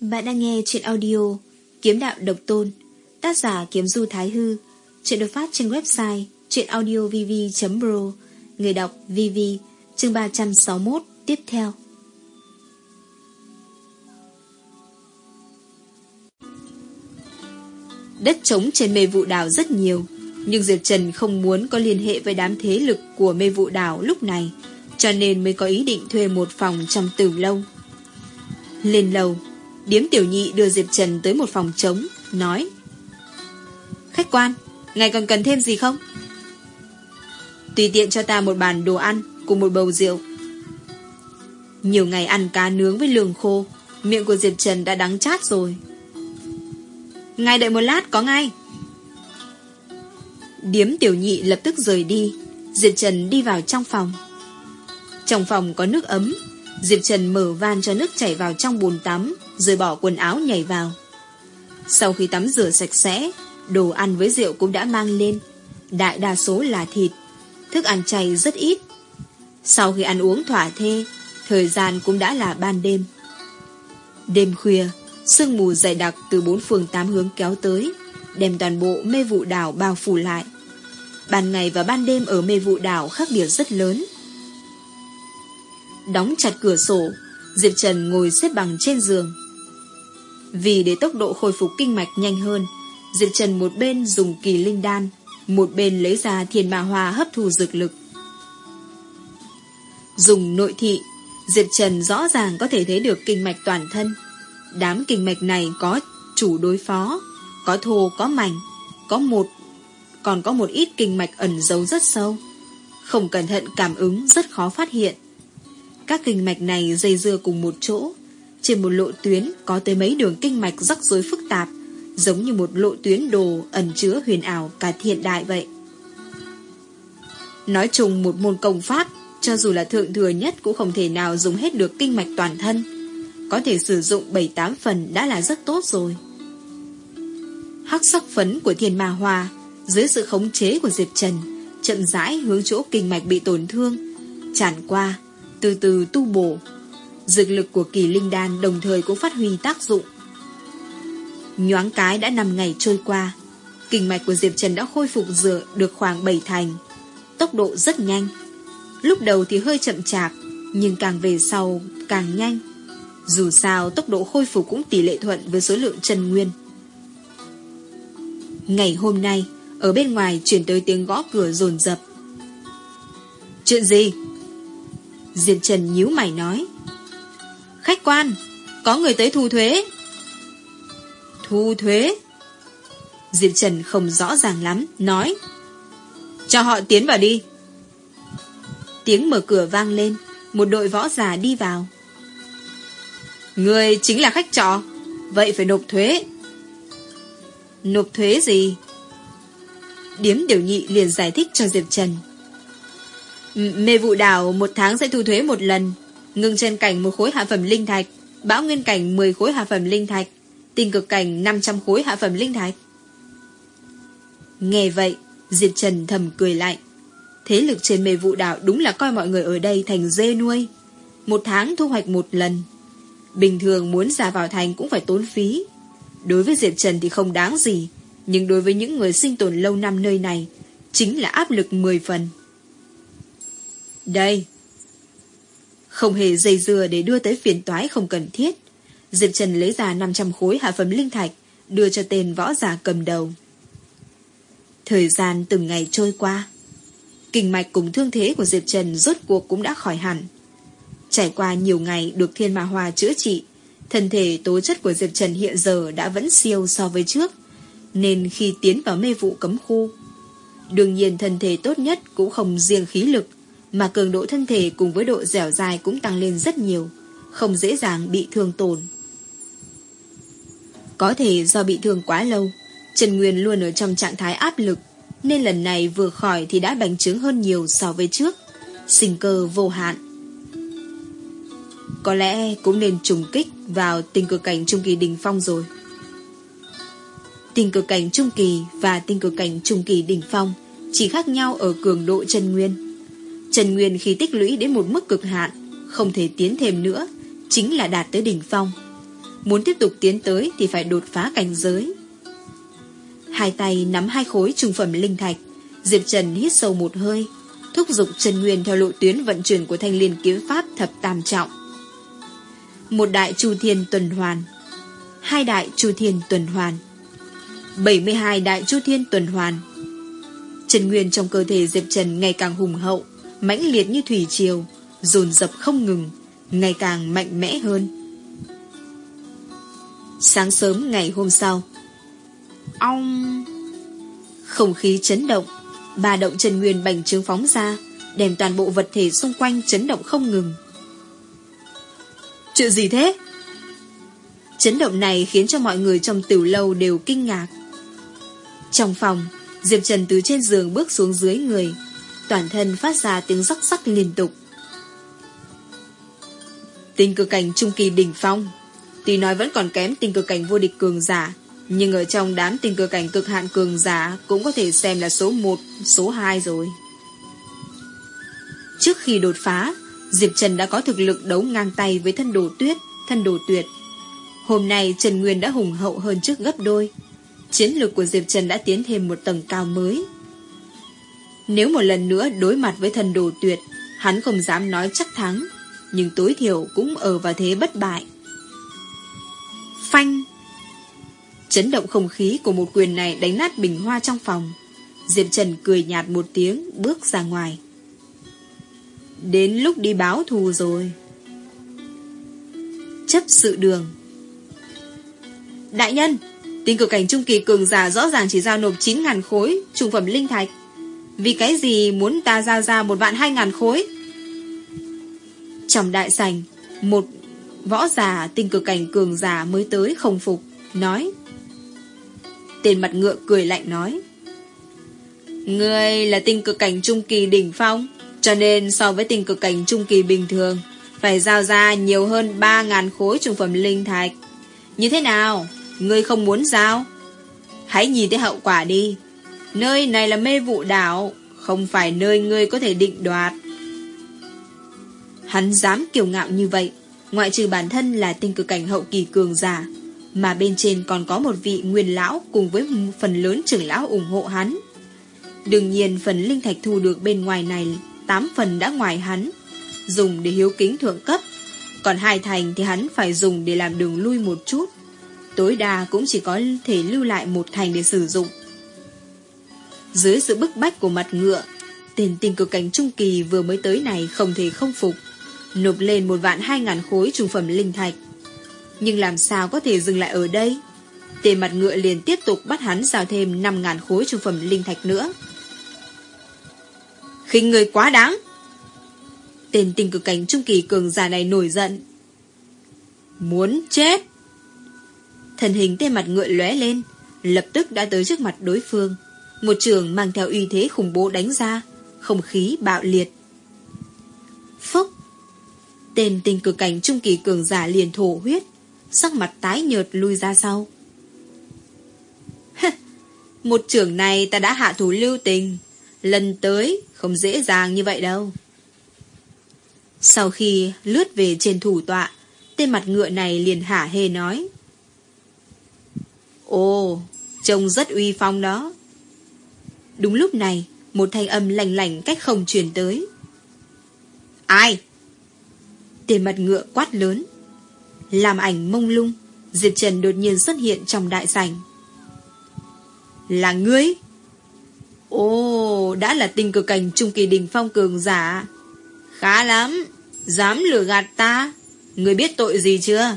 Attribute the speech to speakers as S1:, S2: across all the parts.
S1: Bạn đang nghe chuyện audio Kiếm đạo độc tôn, Tác giả Kiếm Du Thái Hư, Chuyện được phát trên website chuyenaudiovv.pro Người đọc VV, Chương 361 Tiếp theo. Đất trống trên mê vụ đảo rất nhiều, Nhưng Diệp Trần không muốn có liên hệ với đám thế lực của mê vụ đảo lúc này, Cho nên mới có ý định thuê một phòng trong tử lâu. Lên lầu Điếm tiểu nhị đưa Diệp Trần tới một phòng trống Nói Khách quan, ngài còn cần thêm gì không? Tùy tiện cho ta một bàn đồ ăn Cùng một bầu rượu. Nhiều ngày ăn cá nướng với lường khô Miệng của Diệp Trần đã đắng chát rồi. Ngài đợi một lát có ngay. Điếm tiểu nhị lập tức rời đi Diệp Trần đi vào trong phòng. Trong phòng có nước ấm Diệp Trần mở van cho nước chảy vào trong bồn tắm. Rồi bỏ quần áo nhảy vào. Sau khi tắm rửa sạch sẽ, Đồ ăn với rượu cũng đã mang lên. Đại đa số là thịt, Thức ăn chay rất ít. Sau khi ăn uống thỏa thê, Thời gian cũng đã là ban đêm. Đêm khuya, Sương mù dày đặc từ bốn phường tám hướng kéo tới, Đem toàn bộ mê vụ đảo bao phủ lại. Ban ngày và ban đêm ở mê vụ đảo khác biệt rất lớn. Đóng chặt cửa sổ, Diệp Trần ngồi xếp bằng trên giường. Vì để tốc độ khôi phục kinh mạch nhanh hơn, Diệp Trần một bên dùng kỳ linh đan, Một bên lấy ra thiền ma hoa hấp thu dược lực. Dùng nội thị, Diệp Trần rõ ràng có thể thấy được kinh mạch toàn thân. Đám kinh mạch này có chủ đối phó, Có thô, có mảnh, Có một, Còn có một ít kinh mạch ẩn giấu rất sâu. Không cẩn thận cảm ứng rất khó phát hiện. Các kinh mạch này dây dưa cùng một chỗ trên một lộ tuyến có tới mấy đường kinh mạch rắc rối phức tạp Giống như một lộ tuyến đồ ẩn chứa huyền ảo cả hiện đại vậy Nói chung một môn công pháp Cho dù là thượng thừa nhất cũng không thể nào dùng hết được kinh mạch toàn thân có thể sử dụng 7-8 phần đã là rất tốt rồi. Hắc sắc phấn của thiên ma hoa dưới sự khống chế của Diệp Trần chậm rãi hướng chỗ kinh mạch bị tổn thương tràn qua, từ từ tu bổ. Dược lực của kỳ linh đan đồng thời cũng phát huy tác dụng. Nhoáng cái đã 5 ngày trôi qua, kinh mạch của Diệp Trần đã khôi phục dựa được khoảng 7 thành. Tốc độ rất nhanh. Lúc đầu thì hơi chậm chạp, nhưng càng về sau càng nhanh. Dù sao tốc độ khôi phục cũng tỷ lệ thuận với số lượng chân nguyên. Ngày hôm nay, ở bên ngoài chuyển tới tiếng gõ cửa rồn rập. Chuyện gì? Diệp Trần nhíu mày nói. Khách quan, có người tới thu thuế. Thu thuế? Diệp Trần không rõ ràng lắm, nói. Cho họ tiến vào đi. Tiếng mở cửa vang lên, một đội võ già đi vào. Người chính là khách trọ Vậy phải nộp thuế Nộp thuế gì Điếm điều nhị liền giải thích cho Diệp Trần Mê vụ đảo một tháng sẽ thu thuế một lần Ngưng chân cảnh một khối hạ phẩm linh thạch Bão nguyên cảnh 10 khối hạ phẩm linh thạch tinh cực cảnh 500 khối hạ phẩm linh thạch Nghe vậy Diệp Trần thầm cười lạnh Thế lực trên mê vụ đảo đúng là coi mọi người ở đây thành dê nuôi Một tháng thu hoạch một lần Bình thường muốn ra vào thành cũng phải tốn phí. Đối với Diệp Trần thì không đáng gì, nhưng đối với những người sinh tồn lâu năm nơi này, chính là áp lực 10 phần. Đây. Không hề dây dưa để đưa tới phiền toái không cần thiết. Diệp Trần lấy ra 500 khối hạ phẩm linh thạch, đưa cho tên võ giả cầm đầu. Thời gian từng ngày trôi qua, kinh mạch cùng thương thế của Diệp Trần rốt cuộc cũng đã khỏi hẳn. Trải qua nhiều ngày được thiên ma hoa chữa trị, thân thể tố chất của Diệp Trần hiện giờ đã vẫn siêu so với trước, nên khi tiến vào mê vụ cấm khu, đương nhiên thân thể tốt nhất cũng không riêng khí lực, mà cường độ thân thể cùng với độ dẻo dài cũng tăng lên rất nhiều, không dễ dàng bị thương tổn. Có thể do bị thương quá lâu, Trần Nguyên luôn ở trong trạng thái áp lực, nên lần này vừa khỏi thì đã bành trướng hơn nhiều so với trước, sinh cơ vô hạn. Có lẽ cũng nên trùng kích vào tình cực cảnh trung kỳ đỉnh phong rồi. Tình cực cảnh trung kỳ và tình cực cảnh trung kỳ đỉnh phong chỉ khác nhau ở cường độ chân nguyên trần nguyên khi tích lũy đến một mức cực hạn, không thể tiến thêm nữa, chính là đạt tới đỉnh phong. Muốn tiếp tục tiến tới thì phải đột phá cảnh giới. Hai tay nắm hai khối trung phẩm linh thạch, Diệp Trần hít sâu một hơi, thúc giục Trần Nguyên theo lộ tuyến vận chuyển của thanh liên kiếm pháp thập tam trọng. Một đại chu thiên tuần hoàn, hai đại chu thiên tuần hoàn, 72 đại chu thiên tuần hoàn. Trần Nguyên trong cơ thể Diệp Trần ngày càng hùng hậu, mãnh liệt như thủy triều, dồn dập không ngừng, ngày càng mạnh mẽ hơn. Sáng sớm ngày hôm sau, Ong! Không khí chấn động, ba động Trần Nguyên bành trướng phóng ra, đem toàn bộ vật thể xung quanh chấn động không ngừng. Chuyện gì thế? Chấn động này khiến cho mọi người trong tiểu lâu đều kinh ngạc. Trong phòng, Diệp Trần từ trên giường bước xuống dưới người, toàn thân phát ra tiếng rắc rắc liên tục. Tinh cực cảnh trung kỳ đỉnh phong, tuy nói vẫn còn kém tinh cực cảnh vô địch cường giả, nhưng ở trong đám tinh cực cảnh cực hạn cường giả cũng có thể xem là số 1, số 2 rồi. Trước khi đột phá, Diệp Trần đã có thực lực đấu ngang tay với thân đồ tuyết, thân đồ tuyệt. Hôm nay Trần Nguyên đã hùng hậu hơn trước gấp đôi. Chiến lược của Diệp Trần đã tiến thêm một tầng cao mới. Nếu một lần nữa đối mặt với thần đồ tuyệt, hắn không dám nói chắc thắng, nhưng tối thiểu cũng ở vào thế bất bại. Phanh! Chấn động không khí của một quyền này đánh nát bình hoa trong phòng. Diệp Trần cười nhạt một tiếng, bước ra ngoài. Đến lúc đi báo thù rồi. Chấp sự đường Đại nhân, tình cực cảnh trung kỳ cường giả rõ ràng chỉ giao nộp 9.000 khối trung phẩm linh thạch. Vì cái gì muốn ta giao ra một vạn hai ngàn khối? Trong đại sành, một võ giả tinh cực cảnh cường giả mới tới không phục, nói. Tên mặt ngựa cười lạnh nói. Ngươi là tinh cực cảnh trung kỳ đỉnh phong, cho nên so với tinh cực cảnh trung kỳ bình thường, phải giao ra nhiều hơn 3.000 khối trung phẩm linh thạch. Như thế nào? Ngươi không muốn giao? Hãy nhìn thấy hậu quả đi. Nơi này là mê vụ đảo, không phải nơi ngươi có thể định đoạt. Hắn dám kiêu ngạo như vậy, ngoại trừ bản thân là tinh cực cảnh hậu kỳ cường giả, mà bên trên còn có một vị nguyên lão cùng với phần lớn trưởng lão ủng hộ hắn. Đương nhiên phần linh thạch thu được bên ngoài này, tám phần đã ngoài hắn, dùng để hiếu kính thượng cấp, còn hai thành thì hắn phải dùng để làm đường lui một chút. Tối đa cũng chỉ có thể lưu lại một thành để sử dụng. Dưới sự bức bách của mặt ngựa, tên tình cực cảnh trung kỳ vừa mới tới này không thể không phục, nộp lên một vạn hai ngàn khối trung phẩm linh thạch. Nhưng làm sao có thể dừng lại ở đây? Tên mặt ngựa liền tiếp tục bắt hắn giao thêm năm ngàn khối trung phẩm linh thạch nữa. Khi người quá đáng! Tên tình cực cảnh trung kỳ cường giả này nổi giận. Muốn chết! Thần hình tên mặt ngựa lóe lên, lập tức đã tới trước mặt đối phương. Một trường mang theo uy thế khủng bố đánh ra, không khí bạo liệt. Phốc, Tên tình cực cảnh trung kỳ cường giả liền thổ huyết, sắc mặt tái nhợt lui ra sau. Một trưởng này ta đã hạ thủ lưu tình, lần tới không dễ dàng như vậy đâu. Sau khi lướt về trên thủ tọa, tên mặt ngựa này liền hả hê nói. Ồ, trông rất uy phong đó. Đúng lúc này, một thanh âm lành lành cách không truyền tới. Ai? Tên mặt ngựa quát lớn. Làm ảnh mông lung, Diệp Trần đột nhiên xuất hiện trong đại sảnh. Là ngươi? Ồ, đã là tình cực cảnh trung kỳ đỉnh phong cường giả. Khá lắm, dám lừa gạt ta. Ngươi biết tội gì chưa?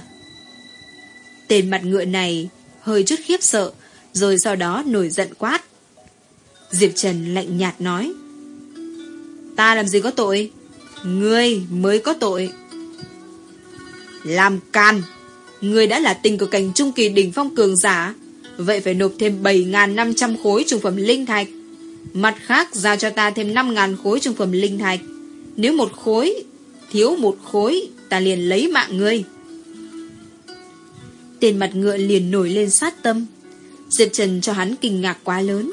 S1: Tên mặt ngựa này hơi chút khiếp sợ, rồi sau đó nổi giận quát. Diệp Trần lạnh nhạt nói. Ta làm gì có tội? Ngươi mới có tội. Làm can! Ngươi đã là tình của cảnh trung kỳ đỉnh phong cường giả, vậy phải nộp thêm 7.500 khối trung phẩm linh thạch. Mặt khác giao cho ta thêm 5.000 khối trung phẩm linh thạch. Nếu một khối, thiếu một khối, ta liền lấy mạng ngươi. Tiền mặt ngựa liền nổi lên sát tâm. Diệp Trần cho hắn kinh ngạc quá lớn.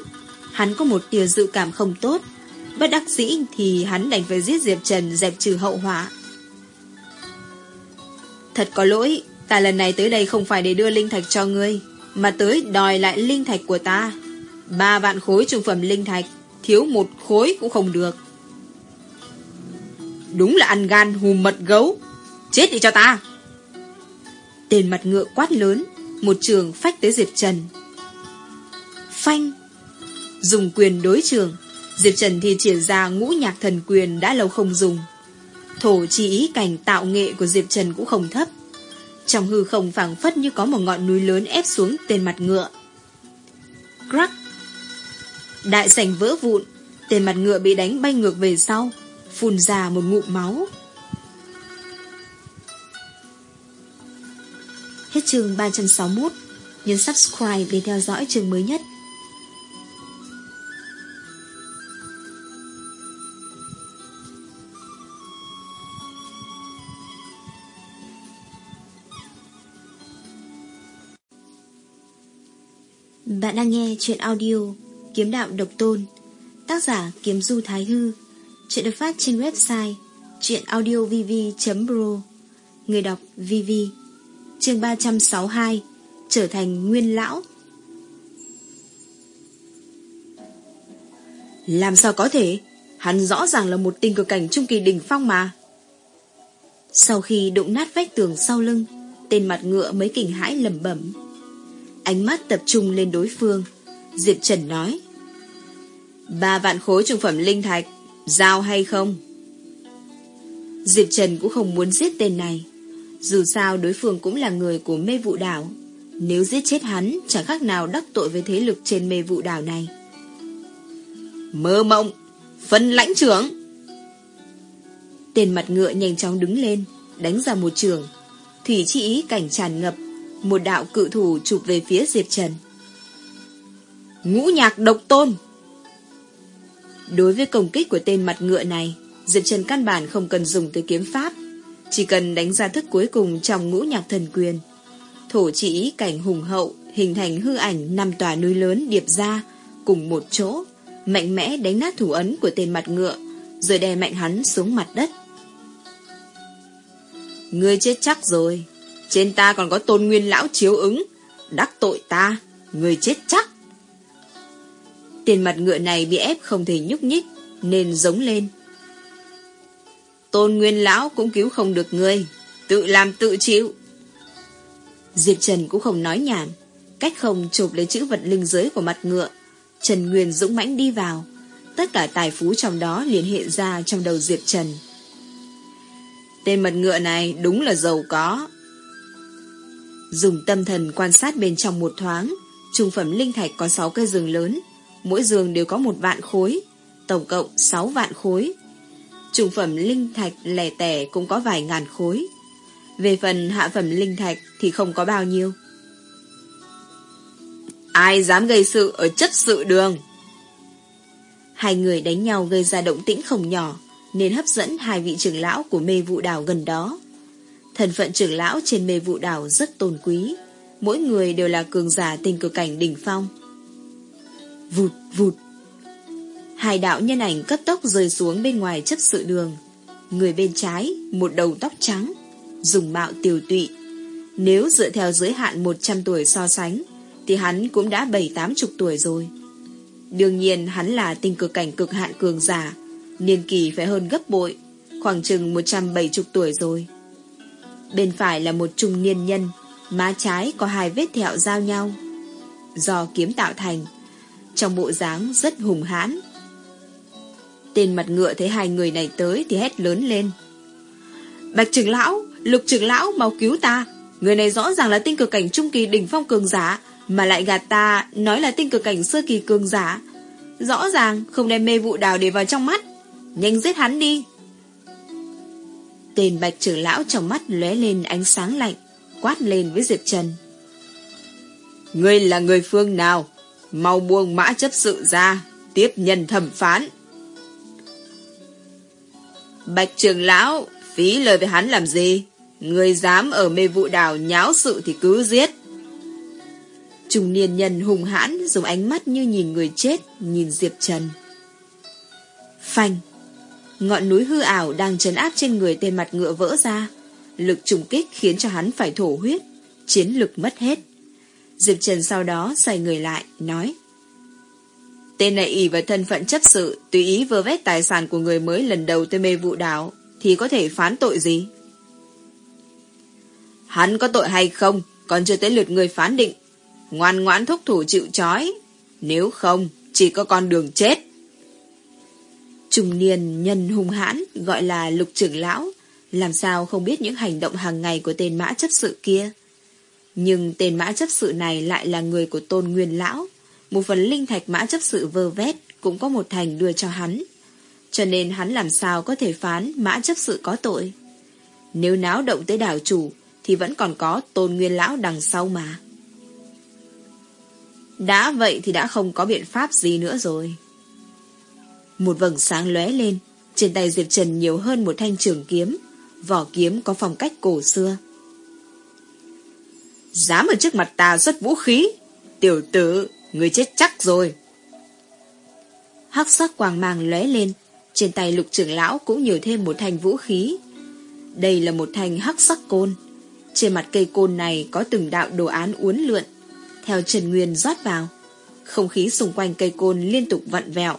S1: Hắn có một tia dự cảm không tốt. Bất đắc dĩ thì hắn đành phải giết Diệp Trần dẹp trừ hậu họa. Thật có lỗi, Ta lần này tới đây không phải để đưa linh thạch cho ngươi, mà tới đòi lại linh thạch của ta. Ba vạn khối trung phẩm linh thạch, thiếu một khối cũng không được. Đúng là ăn gan hùm mật gấu. Chết đi cho ta! Tên mặt ngựa quát lớn, một trường phách tới Diệp Trần. Phanh! Dùng quyền đối trường, Diệp Trần thì triển ra ngũ nhạc thần quyền đã lâu không dùng. Thổ chi ý cảnh tạo nghệ của Diệp Trần cũng không thấp. Trong hư không phảng phất như có một ngọn núi lớn ép xuống tên mặt ngựa. Crack! Đại sảnh vỡ vụn, tên mặt ngựa bị đánh bay ngược về sau, phun ra một ngụm máu. Hết chương 361, nhấn subscribe để theo dõi chương mới nhất. Bạn đang nghe chuyện audio Kiếm đạo độc tôn Tác giả Kiếm Du Thái Hư Chuyện được phát trên website chuyenaudiovv.pro Người đọc VV Chương 362 Trở thành nguyên lão. Làm sao có thể? Hắn rõ ràng là một tinh cực cảnh trung kỳ đỉnh phong mà. Sau khi đụng nát vách tường sau lưng Tên mặt ngựa mới kinh hãi lầm bẩm Ánh mắt tập trung lên đối phương. Diệp Trần nói, Ba vạn khối trung phẩm linh thạch, Giao hay không? Diệp Trần cũng không muốn giết tên này. Dù sao đối phương cũng là người của mê vụ đảo. Nếu giết chết hắn, Chẳng khác nào đắc tội với thế lực trên mê vụ đảo này. Mơ mộng, Phân lãnh trưởng. Tên mặt ngựa nhanh chóng đứng lên, Đánh ra một trường. Thủy chỉ ý cảnh tràn ngập một đạo cự thủ chụp về phía Diệp Trần. Ngũ nhạc độc tôn Đối với công kích của tên mặt ngựa này, Diệp Trần căn bản không cần dùng tới kiếm pháp, chỉ cần đánh ra thức cuối cùng trong ngũ nhạc thần quyền. Thổ chỉ cảnh hùng hậu, hình thành hư ảnh năm tòa núi lớn điệp ra, cùng một chỗ, mạnh mẽ đánh nát thủ ấn của tên mặt ngựa, rồi đè mạnh hắn xuống mặt đất. Ngươi chết chắc rồi. Trên ta còn có tôn nguyên lão chiếu ứng. Đắc tội ta, người chết chắc. Tiền mặt ngựa này bị ép không thể nhúc nhích, nên giống lên. Tôn nguyên lão cũng cứu không được ngươi, tự làm tự chịu. Diệp Trần cũng không nói nhảm, cách không chụp lấy chữ vật linh giới của mặt ngựa. Trần Nguyên dũng mãnh đi vào, tất cả tài phú trong đó liền hiện ra trong đầu Diệp Trần. Tên mật ngựa này đúng là giàu có. Dùng tâm thần quan sát bên trong một thoáng, trung phẩm linh thạch có 6 cây giường lớn, mỗi giường đều có một vạn khối, tổng cộng 6 vạn khối. Trung phẩm linh thạch lẻ tẻ cũng có vài ngàn khối. Về phần hạ phẩm linh thạch thì không có bao nhiêu. Ai dám gây sự ở chất sự đường? Hai người đánh nhau gây ra động tĩnh không nhỏ, nên hấp dẫn hai vị trưởng lão của mê vụ đảo gần đó. Thần phận trưởng lão trên mê vụ đảo rất tôn quý. Mỗi người đều là cường giả tình cực cảnh đỉnh phong. Vụt vụt. Hai đạo nhân ảnh cấp tốc rơi xuống bên ngoài chấp sự đường. Người bên trái, một đầu tóc trắng, dùng mạo tiều tụy. Nếu dựa theo giới hạn 100 tuổi so sánh, thì hắn cũng đã bảy tám chục tuổi rồi. Đương nhiên hắn là tinh cực cảnh cực hạn cường giả, niên kỳ phải hơn gấp bội, khoảng chừng 170 tuổi rồi. Bên phải là một trung niên nhân, má trái có hai vết thẹo giao nhau. Do kiếm tạo thành, trong bộ dáng rất hùng hãn. Tên mặt ngựa thấy hai người này tới thì hét lớn lên. Bạch trưởng lão, lục trưởng lão mau cứu ta. Người này rõ ràng là tinh cực cảnh trung kỳ đỉnh phong cường giả, mà lại gạt ta nói là tinh cực cảnh sơ kỳ cường giả. Rõ ràng không đem mê vụ đào để vào trong mắt. Nhanh giết hắn đi. Tên bạch trưởng lão trong mắt lóe lên ánh sáng lạnh, quát lên với Diệp Trần. Ngươi là người phương nào? Mau buông mã chấp sự ra, tiếp nhân thẩm phán. Bạch trưởng lão, phí lời với hắn làm gì? Người dám ở mê vụ đảo nháo sự thì cứ giết. Trung niên nhân hùng hãn dùng ánh mắt như nhìn người chết, nhìn Diệp Trần. Phanh! Ngọn núi hư ảo đang chấn áp trên người tên mặt ngựa vỡ ra. Lực trùng kích khiến cho hắn phải thổ huyết, chiến lực mất hết. Diệp Trần sau đó xoay người lại, nói. Tên này ỷ vào thân phận chấp sự, tùy ý vơ vét tài sản của người mới lần đầu tới mê vụ đảo, thì có thể phán tội gì? Hắn có tội hay không, còn chưa tới lượt người phán định. Ngoan ngoãn thúc thủ chịu trói, nếu không, chỉ có con đường chết. Trung niên nhân hung hãn gọi là lục trưởng lão, làm sao không biết những hành động hàng ngày của tên mã chấp sự kia. Nhưng tên mã chấp sự này lại là người của tôn nguyên lão. Một phần linh thạch mã chấp sự vơ vét cũng có một thành đưa cho hắn. Cho nên hắn làm sao có thể phán mã chấp sự có tội. Nếu náo động tới đảo chủ thì vẫn còn có tôn nguyên lão đằng sau mà. Đã vậy thì đã không có biện pháp gì nữa rồi. Một vầng sáng lóe lên, trên tay Diệp Trần nhiều hơn một thanh trường kiếm, vỏ kiếm có phong cách cổ xưa. Dám ở trước mặt ta xuất vũ khí, tiểu tử, người chết chắc rồi. Hắc sắc quàng màng lóe lên, trên tay lục trưởng lão cũng nhiều thêm một thanh vũ khí. Đây là một thanh hắc sắc côn. Trên mặt cây côn này có từng đạo đồ án uốn lượn, theo Trần Nguyên rót vào. Không khí xung quanh cây côn liên tục vặn vẹo.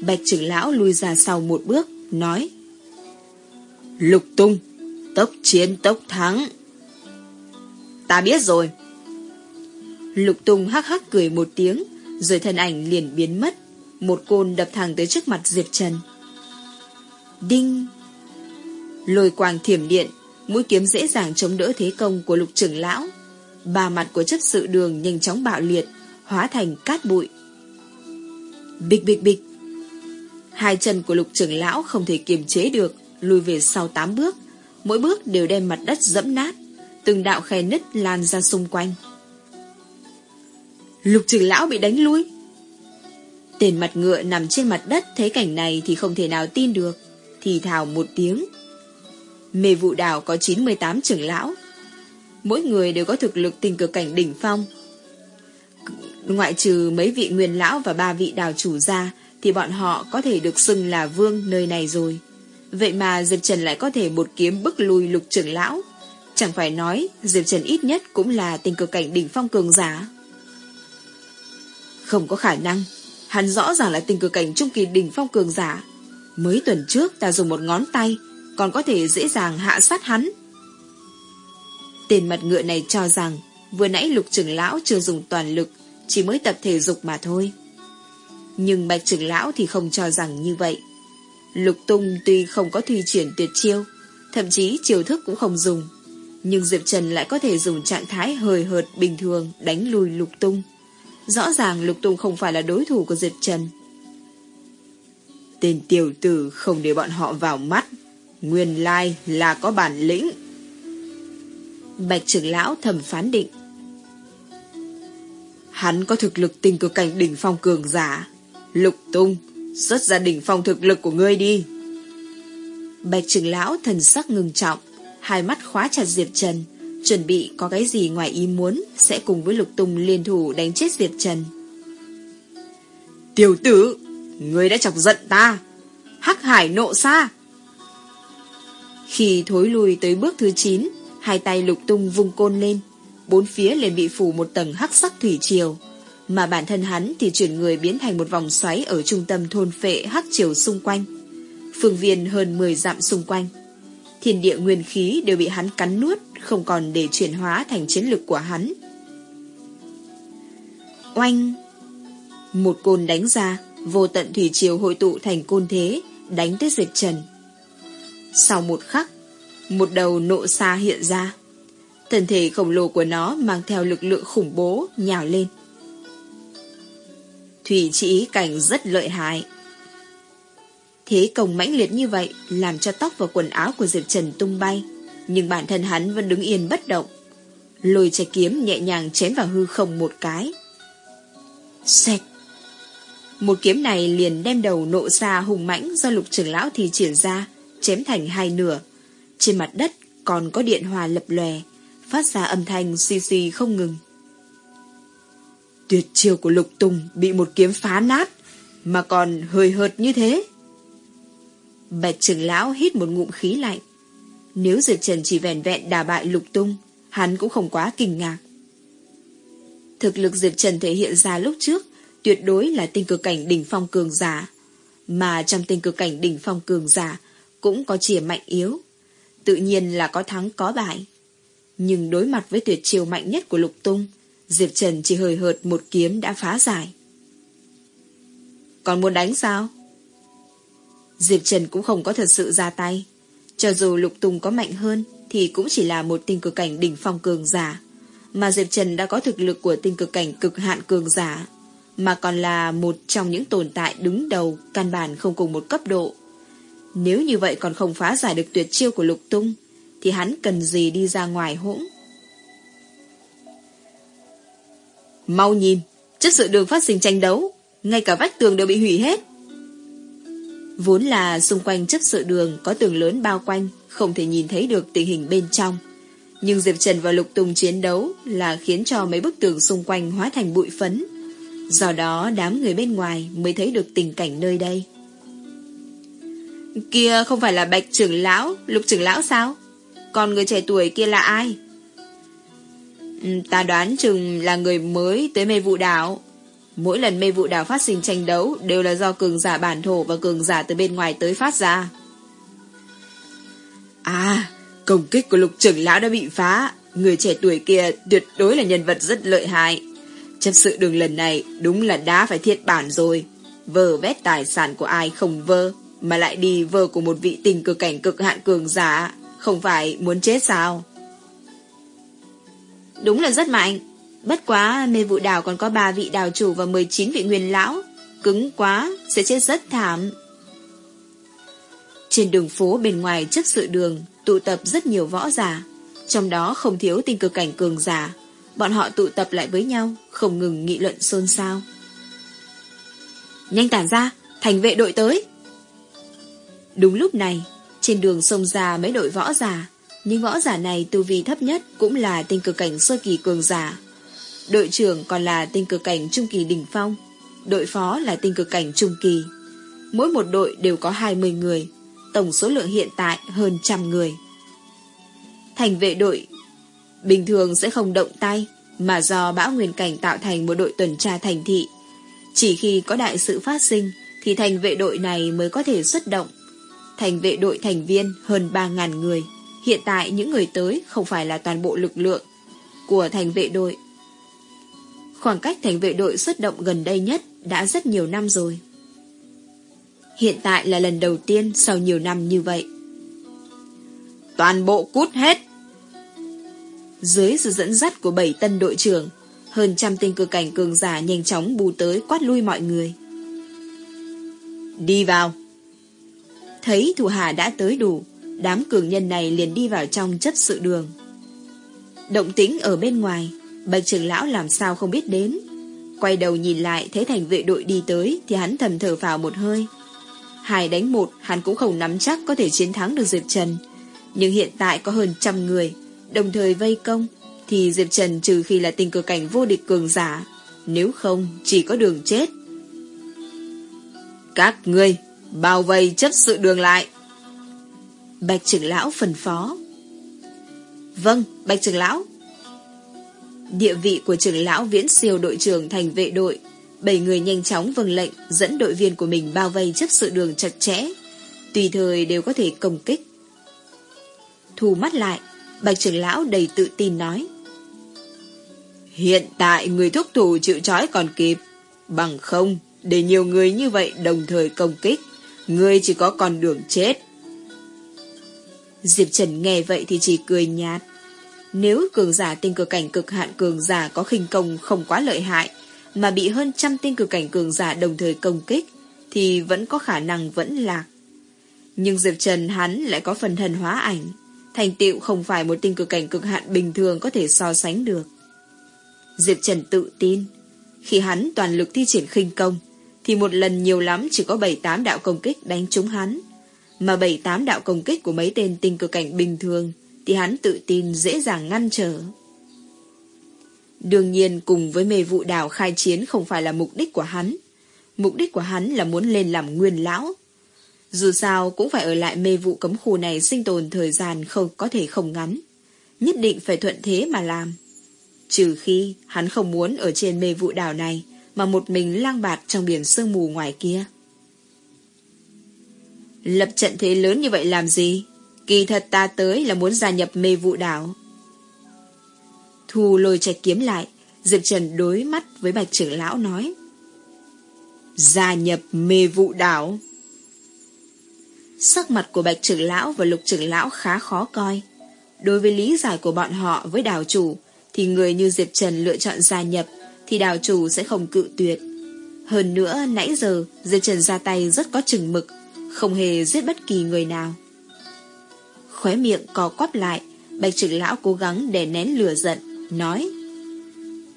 S1: Bạch trưởng lão lui ra sau một bước, nói Lục tung, tốc chiến tốc thắng. Ta biết rồi. Lục tung hắc hắc cười một tiếng, rồi thân ảnh liền biến mất. Một côn đập thẳng tới trước mặt Diệp Trần. Đinh! Lôi quàng thiểm điện, mũi kiếm dễ dàng chống đỡ thế công của lục trưởng lão. Ba mặt của chấp sự đường nhanh chóng bạo liệt, hóa thành cát bụi. Bịch bịch bịch. Hai chân của lục trưởng lão không thể kiềm chế được, lùi về sau tám bước. Mỗi bước đều đem mặt đất dẫm nát, từng đạo khe nứt lan ra xung quanh. Lục trưởng lão bị đánh lui. Tên mặt ngựa nằm trên mặt đất thấy cảnh này thì không thể nào tin được. Thì thào một tiếng. Mê vụ đảo có 98 trưởng lão. Mỗi người đều có thực lực tình cực cảnh đỉnh phong. Ngoại trừ mấy vị nguyên lão và ba vị đào chủ ra thì bọn họ có thể được xưng là vương nơi này rồi. Vậy mà Diệp Trần lại có thể một kiếm bức lùi lục trưởng lão. Chẳng phải nói Diệp Trần ít nhất cũng là tình cực cảnh đỉnh phong cường giả. Không có khả năng. Hắn rõ ràng là tình cực cảnh trung kỳ đỉnh phong cường giả. Mới tuần trước ta dùng một ngón tay, còn có thể dễ dàng hạ sát hắn. Tên mặt ngựa này cho rằng, vừa nãy lục trưởng lão chưa dùng toàn lực, chỉ mới tập thể dục mà thôi. Nhưng bạch trưởng lão thì không cho rằng như vậy. Lục tung tuy không có thi triển tuyệt chiêu, thậm chí chiêu thức cũng không dùng. Nhưng Diệp Trần lại có thể dùng trạng thái hời hợt bình thường đánh lùi lục tung. Rõ ràng lục tung không phải là đối thủ của Diệp Trần. Tên tiểu tử không để bọn họ vào mắt. Nguyên lai là có bản lĩnh. Bạch trưởng lão thầm phán định. Hắn có thực lực tình cực cảnh đỉnh phong cường giả. Lục tung, xuất ra đỉnh phong thực lực của ngươi đi. Bạch trưởng lão thần sắc ngừng trọng, hai mắt khóa chặt Diệp Trần, chuẩn bị có cái gì ngoài ý muốn sẽ cùng với Lục Tung liên thủ đánh chết Diệp Trần. Tiểu tử, ngươi đã chọc giận ta. Hắc hải nộ xa. Khi thối lùi tới bước thứ 9, hai tay Lục Tung vung côn lên, bốn phía liền bị phủ một tầng hắc sắc thủy triều, mà bản thân hắn thì chuyển người biến thành một vòng xoáy ở trung tâm thôn phệ hắc triều xung quanh. Phương viên hơn 10 dặm xung quanh. Thiên địa nguyên khí đều bị hắn cắn nuốt, không còn để chuyển hóa thành chiến lực của hắn. Oanh! Một côn đánh ra, vô tận thủy triều hội tụ thành côn thế, đánh tới Diệp Trần. Sau một khắc, một đầu nộ xa hiện ra. Thân thể khổng lồ của nó mang theo lực lượng khủng bố nhào lên. Thủy chỉ cảnh rất lợi hại. Thế công mãnh liệt như vậy làm cho tóc và quần áo của Diệp Trần tung bay, nhưng bản thân hắn vẫn đứng yên bất động. Lôi trái kiếm nhẹ nhàng chém vào hư không một cái. Xẹt! Một kiếm này liền đem đầu nộ xa hùng mãnh do lục trưởng lão thì triển ra, chém thành hai nửa. Trên mặt đất còn có điện hòa lập lòe, phát ra âm thanh suy suy không ngừng. Tuyệt chiêu của lục tùng bị một kiếm phá nát, mà còn hơi hợt như thế. Bạch trưởng lão hít một ngụm khí lạnh. Nếu Diệp Trần chỉ vẻn vẹn đả bại lục tung, hắn cũng không quá kinh ngạc. Thực lực Diệp Trần thể hiện ra lúc trước tuyệt đối là tinh cực cảnh đỉnh phong cường giả. Mà trong tinh cực cảnh đỉnh phong cường giả cũng có chìa mạnh yếu. Tự nhiên là có thắng có bại. Nhưng đối mặt với tuyệt chiều mạnh nhất của lục tung, Diệp Trần chỉ hời hợt một kiếm đã phá giải. Còn muốn đánh sao? Diệp Trần cũng không có thật sự ra tay. Cho dù lục Tùng có mạnh hơn, thì cũng chỉ là một tinh cực cảnh đỉnh phong cường giả. Mà Diệp Trần đã có thực lực của tinh cực cảnh cực hạn cường giả mà còn là một trong những tồn tại đứng đầu căn bản không cùng một cấp độ. Nếu như vậy còn không phá giải được tuyệt chiêu của lục tung, thì hắn cần gì đi ra ngoài hỗn? Mau nhìn, chất sự đường phát sinh tranh đấu, ngay cả vách tường đều bị hủy hết. Vốn là xung quanh chấp sự đường có tường lớn bao quanh, không thể nhìn thấy được tình hình bên trong. Nhưng Diệp Trần và Lục Tùng chiến đấu là khiến cho mấy bức tường xung quanh hóa thành bụi phấn, Do đó đám người bên ngoài mới thấy được tình cảnh nơi đây. Kia không phải là bạch trưởng lão, lục trưởng lão sao? Còn người trẻ tuổi kia là ai? Ta đoán chừng là người mới tới mê vụ đảo. Mỗi lần mê vụ đảo phát sinh tranh đấu đều là do cường giả bản thổ và cường giả từ bên ngoài tới phát ra. À, công kích của lục trưởng lão đã bị phá. Người trẻ tuổi kia tuyệt đối là nhân vật rất lợi hại. Chấp sự đường lần này đúng là đã phải thiết bản rồi. Vơ vét tài sản của ai không vơ, mà lại đi vơ của một vị tình cực cảnh cực hạn cường giả, không phải muốn chết sao? Đúng là rất mạnh. Bất quá mê vụ đảo còn có ba vị đảo chủ và 19 vị nguyên lão. Cứng quá, sẽ chết rất thảm. Trên đường phố bên ngoài trước sự đường tụ tập rất nhiều võ giả, trong đó không thiếu tinh cực cảnh cường giả, Bọn họ tụ tập lại với nhau Không ngừng nghị luận xôn xao Nhanh tản ra Thành vệ đội tới Đúng lúc này Trên đường sông ra mấy đội võ giả nhưng võ giả này tu vi thấp nhất Cũng là tinh cực cảnh sơ kỳ cường giả Đội trưởng còn là tinh cực cảnh trung kỳ đỉnh phong Đội phó là tinh cực cảnh trung kỳ Mỗi một đội đều có 20 người Tổng số lượng hiện tại hơn trăm người Thành vệ đội Bình thường sẽ không động tay, mà do bão nguyên cảnh tạo thành một đội tuần tra thành thị. Chỉ khi có đại sự phát sinh, thì thành vệ đội này mới có thể xuất động. Thành vệ đội thành viên hơn 3.000 người. Hiện tại những người tới không phải là toàn bộ lực lượng của thành vệ đội. Khoảng cách thành vệ đội xuất động gần đây nhất đã rất nhiều năm rồi. Hiện tại là lần đầu tiên sau nhiều năm như vậy. Toàn bộ cút hết! Dưới sự dẫn dắt của bảy tân đội trưởng, hơn trăm tinh cơ cảnh cường giả nhanh chóng bù tới quát lui mọi người. Đi vào. Thấy thủ hạ đã tới đủ, đám cường nhân này liền đi vào trong chất sự đường. Động tính ở bên ngoài, bạch trưởng lão làm sao không biết đến. Quay đầu nhìn lại thấy thành vệ đội đi tới thì hắn thầm thở vào một hơi. Hai đánh một hắn cũng không nắm chắc có thể chiến thắng được Diệp Trần. Nhưng hiện tại có hơn trăm người, đồng thời vây công, thì Diệp Trần trừ khi là tình cờ cảnh vô địch cường giả, nếu không chỉ có đường chết. Các ngươi, bao vây chấp sự đường lại. Bạch trưởng lão phần phó. Vâng, Bạch trưởng lão. Địa vị của trưởng lão viễn siêu đội trưởng thành vệ đội, bảy người nhanh chóng vâng lệnh dẫn đội viên của mình bao vây chấp sự đường chặt chẽ, tùy thời đều có thể công kích. Thù mắt lại, Bạch trưởng lão đầy tự tin nói. Hiện tại người thúc thủ chịu trói còn kịp. Bằng không, để nhiều người như vậy đồng thời công kích, người chỉ có con đường chết. Diệp Trần nghe vậy thì chỉ cười nhạt. Nếu cường giả tinh cực cảnh cực hạn cường giả có khinh công không quá lợi hại, mà bị hơn trăm tinh cực cảnh cường giả đồng thời công kích, thì vẫn có khả năng vẫn lạc. Nhưng Diệp Trần hắn lại có phần thần hóa ảnh, thành tựu không phải một tinh cực cảnh cực hạn bình thường có thể so sánh được. Diệp Trần tự tin, khi hắn toàn lực thi triển khinh công, thì một lần nhiều lắm chỉ có 7-8 đạo công kích đánh trúng hắn. Mà 7-8 đạo công kích của mấy tên tinh cực cảnh bình thường, thì hắn tự tin dễ dàng ngăn trở. Đương nhiên, cùng với mê vụ đảo khai chiến không phải là mục đích của hắn. Mục đích của hắn là muốn lên làm nguyên lão. Dù sao, cũng phải ở lại mê vụ cấm khu này sinh tồn thời gian không, có thể không ngắn. Nhất định phải thuận thế mà làm. Trừ khi hắn không muốn ở trên mê vụ đảo này, mà một mình lang bạt trong biển sương mù ngoài kia. Lập trận thế lớn như vậy làm gì? Kỳ thật ta tới là muốn gia nhập mê vụ đảo. Thu lôi chạy kiếm lại, Diệp Trần đối mắt với bạch trưởng lão nói. Gia nhập mê vụ đảo. Sắc mặt của bạch trưởng lão và lục trưởng lão khá khó coi. Đối với lý giải của bọn họ với đảo chủ, thì người như Diệp Trần lựa chọn gia nhập, thì đảo chủ sẽ không cự tuyệt. Hơn nữa, nãy giờ, Diệp Trần ra tay rất có chừng mực, không hề giết bất kỳ người nào. Khóe miệng co quắp lại, bạch trực lão cố gắng để nén lửa giận, nói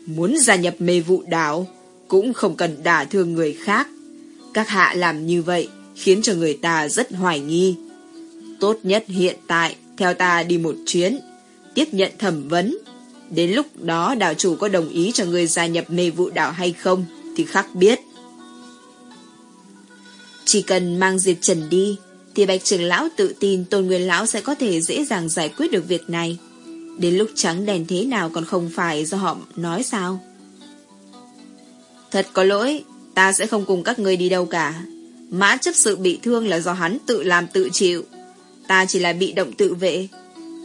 S1: Muốn gia nhập mê vụ đảo, cũng không cần đả thương người khác. Các hạ làm như vậy khiến cho người ta rất hoài nghi. Tốt nhất hiện tại, theo ta đi một chuyến, tiếp nhận thẩm vấn. Đến lúc đó đạo chủ có đồng ý cho người gia nhập mê vụ đảo hay không, thì khắc biết. Chỉ cần mang Diệp Trần đi, thì Bạch Trường Lão tự tin Tôn Nguyên Lão sẽ có thể dễ dàng giải quyết được việc này. Đến lúc trắng đèn thế nào còn không phải do họ nói sao? Thật có lỗi, ta sẽ không cùng các người đi đâu cả. Mã chấp sự bị thương là do hắn tự làm tự chịu. Ta chỉ là bị động tự vệ.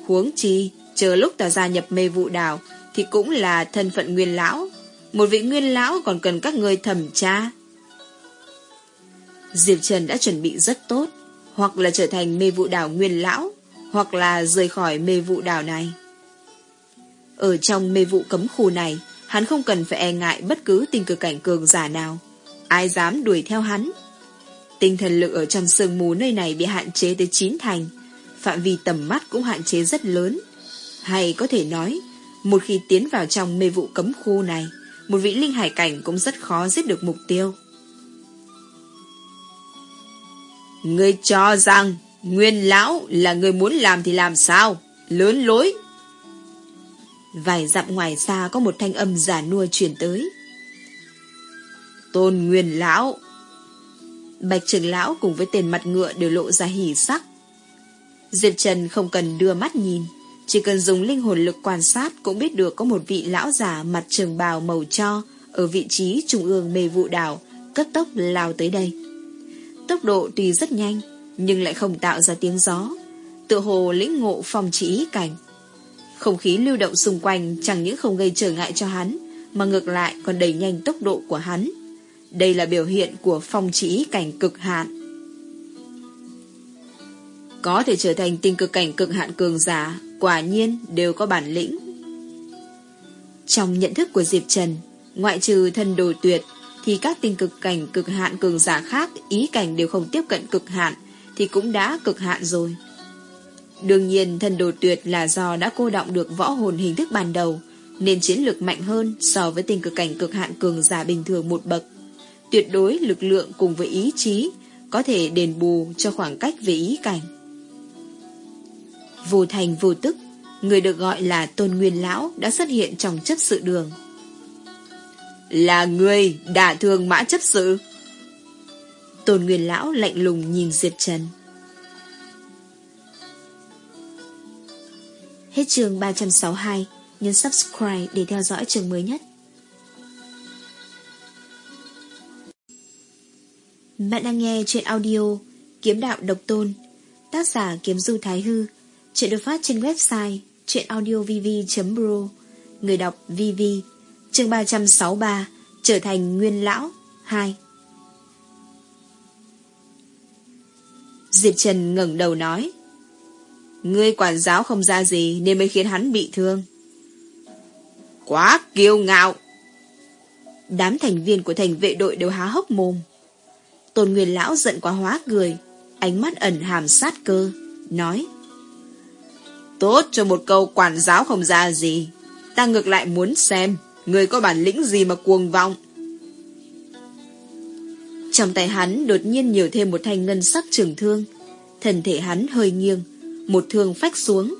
S1: Huống chi, chờ lúc ta gia nhập mê vụ đảo, thì cũng là thân phận nguyên lão. Một vị nguyên lão còn cần các người thẩm tra. Diệp Trần đã chuẩn bị rất tốt, hoặc là trở thành mê vụ đảo nguyên lão, hoặc là rời khỏi mê vụ đảo này. Ở trong mê vụ cấm khu này, hắn không cần phải e ngại bất cứ tình cực cảnh cường giả nào. Ai dám đuổi theo hắn? Tinh thần lực ở trong sương mù nơi này bị hạn chế tới chín thành, phạm vi tầm mắt cũng hạn chế rất lớn. Hay có thể nói, một khi tiến vào trong mê vụ cấm khu này, một vị linh hải cảnh cũng rất khó giết được mục tiêu. Ngươi cho rằng Nguyên lão là người muốn làm thì làm sao? Lớn lối. Vài dặm ngoài xa có một thanh âm giả nua truyền tới. Tôn Nguyên lão. Bạch trưởng lão cùng với tên mặt ngựa đều lộ ra hỉ sắc. Diệp Trần không cần đưa mắt nhìn, chỉ cần dùng linh hồn lực quan sát cũng biết được có một vị lão giả mặt trường bào màu cho ở vị trí trung ương mê vụ đảo, cấp tốc lao tới đây. Tốc độ tuy rất nhanh, nhưng lại không tạo ra tiếng gió. Tựa hồ lĩnh ngộ phòng chỉ ý cảnh. Không khí lưu động xung quanh chẳng những không gây trở ngại cho hắn, mà ngược lại còn đẩy nhanh tốc độ của hắn. Đây là biểu hiện của phong chỉ cảnh cực hạn. Có thể trở thành tinh cực cảnh cực hạn cường giả, quả nhiên đều có bản lĩnh. Trong nhận thức của Diệp Trần, ngoại trừ thân đồ tuyệt thì các tinh cực cảnh cực hạn cường giả khác ý cảnh đều không tiếp cận cực hạn thì cũng đã cực hạn rồi. Đương nhiên thần đồ tuyệt là do đã cô động được võ hồn hình thức ban đầu nên chiến lược mạnh hơn so với tinh cực cảnh cực hạn cường giả bình thường một bậc. Tuyệt đối lực lượng cùng với ý chí có thể đền bù cho khoảng cách về ý cảnh. Vô thành vô tức, người được gọi là Tôn Nguyên Lão đã xuất hiện trong chấp sự đường. Là người đã thương mã chấp sự. Tôn Nguyên Lão lạnh lùng nhìn Diệp Trần. Hết chương 362, nhấn subscribe để theo dõi chương mới nhất. Bạn đang nghe chuyện audio Kiếm Đạo Độc Tôn Tác giả Kiếm Du Thái Hư Chuyện được phát trên website chuyenaudiovv.pro Người đọc VV chương 363 Trở thành Nguyên Lão 2 Diệp Trần ngẩng đầu nói, Ngươi quản giáo không ra gì Nên mới khiến hắn bị thương. Quá kiêu ngạo. Đám thành viên của thành vệ đội đều há hốc mồm. Tôn Nguyên Lão giận quá hóa cười, Ánh mắt ẩn hàm sát cơ, Nói, Tốt cho một câu quản giáo không ra gì, Ta ngược lại muốn xem. Người có bản lĩnh gì mà cuồng vọng? Trong tay hắn đột nhiên nhiều thêm một thanh ngân sắc trường thương. Thân thể hắn hơi nghiêng Một thương phách xuống.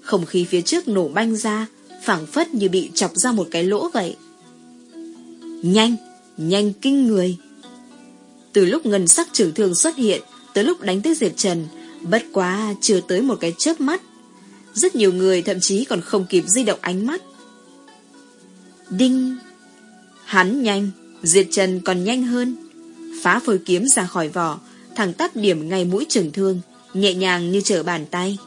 S1: Không khí phía trước nổ banh ra phảng phất như bị chọc ra một cái lỗ vậy. Nhanh Nhanh kinh người. Từ lúc ngân sắc trường thương xuất hiện tới lúc đánh tới Diệp Trần, bất quá chưa tới một cái chớp mắt. Rất nhiều người thậm chí còn không kịp di động ánh mắt. Đinh! Hắn nhanh, diệt Trần còn nhanh hơn. Phá phôi kiếm ra khỏi vỏ, thẳng tắp điểm ngay mũi trường thương, nhẹ nhàng như trở bàn tay.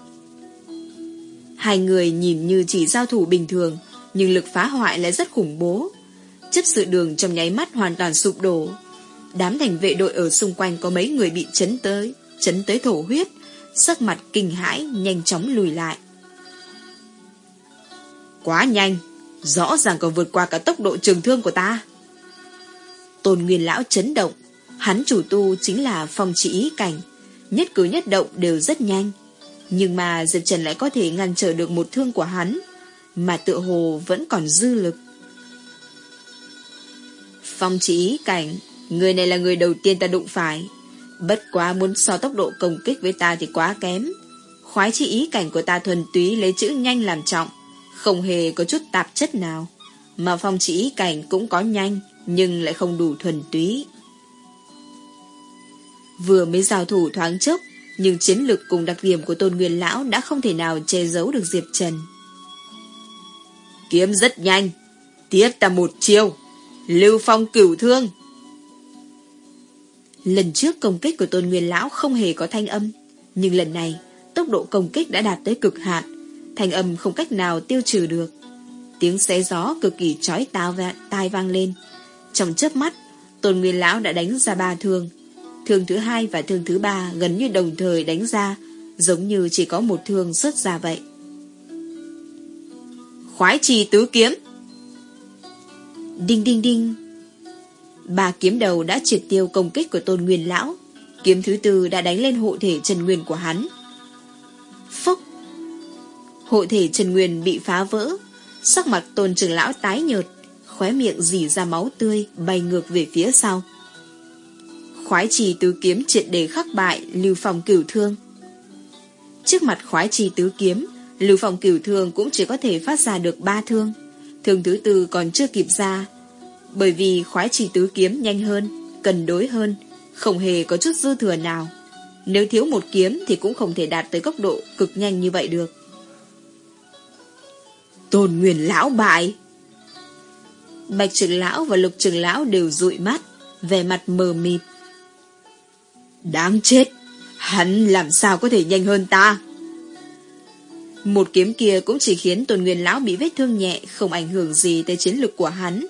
S1: Hai người nhìn như chỉ giao thủ bình thường, nhưng lực phá hoại lại rất khủng bố. Chấp sự đường trong nháy mắt hoàn toàn sụp đổ. Đám thành vệ đội ở xung quanh có mấy người bị chấn tới, chấn tới thổ huyết, sắc mặt kinh hãi nhanh chóng lùi lại. Quá nhanh, rõ ràng còn vượt qua cả tốc độ trường thương của ta. Tôn Nguyên Lão chấn động, hắn chủ tu chính là phong chỉ ý cảnh, nhất cử nhất động đều rất nhanh. Nhưng mà Diệp Trần lại có thể ngăn trở được một thương của hắn, mà tựa hồ vẫn còn dư lực. Phong chỉ ý cảnh, người này là người đầu tiên ta đụng phải. Bất quá muốn so tốc độ công kích với ta thì quá kém. Khoái chỉ ý cảnh của ta thuần túy lấy chữ nhanh làm trọng, không hề có chút tạp chất nào. Mà phong chỉ cảnh cũng có nhanh, nhưng lại không đủ thuần túy. Vừa mới giao thủ thoáng chốc, nhưng chiến lực cùng đặc điểm của Tôn Nguyên Lão đã không thể nào che giấu được Diệp Trần. Kiếm rất nhanh, tiếp ta một chiêu, lưu phong cửu thương. Lần trước công kích của Tôn Nguyên Lão không hề có thanh âm, nhưng lần này tốc độ công kích đã đạt tới cực hạn, thanh âm không cách nào tiêu trừ được. Tiếng xé gió cực kỳ chói tao tai vang lên. Trong chớp mắt, Tôn Nguyên Lão đã đánh ra ba thương, Thương thứ hai và thương thứ ba gần như đồng thời đánh ra, giống như chỉ có một thương xuất ra vậy. Khoái trì tứ kiếm Đinh đinh đinh Ba kiếm đầu đã triệt tiêu công kích của Tôn Nguyên Lão Kiếm thứ tư đã đánh lên hộ thể Trần Nguyên của hắn Phốc Hộ thể Trần Nguyên bị phá vỡ Sắc mặt Tôn trưởng Lão tái nhợt Khóe miệng dì ra máu tươi Bay ngược về phía sau khoái trì tứ kiếm triệt đề khắc bại Lưu Phong cửu thương. Trước mặt khoái trì tứ kiếm, Lưu Phong cửu thương cũng chỉ có thể phát ra được ba thương. Thương thứ tư còn chưa kịp ra, bởi vì khoái trì tứ kiếm nhanh hơn, cần đối hơn, không hề có chút dư thừa nào. Nếu thiếu một kiếm thì cũng không thể đạt tới góc độ cực nhanh như vậy được. Tôn Nguyên Lão bại! Bạch trưởng lão và lục trưởng lão đều dụi mắt, vẻ mặt mờ mịt. Đáng chết! Hắn làm sao có thể nhanh hơn ta? Một kiếm kia cũng chỉ khiến Tôn Nguyên Lão bị vết thương nhẹ, không ảnh hưởng gì tới chiến lực của hắn.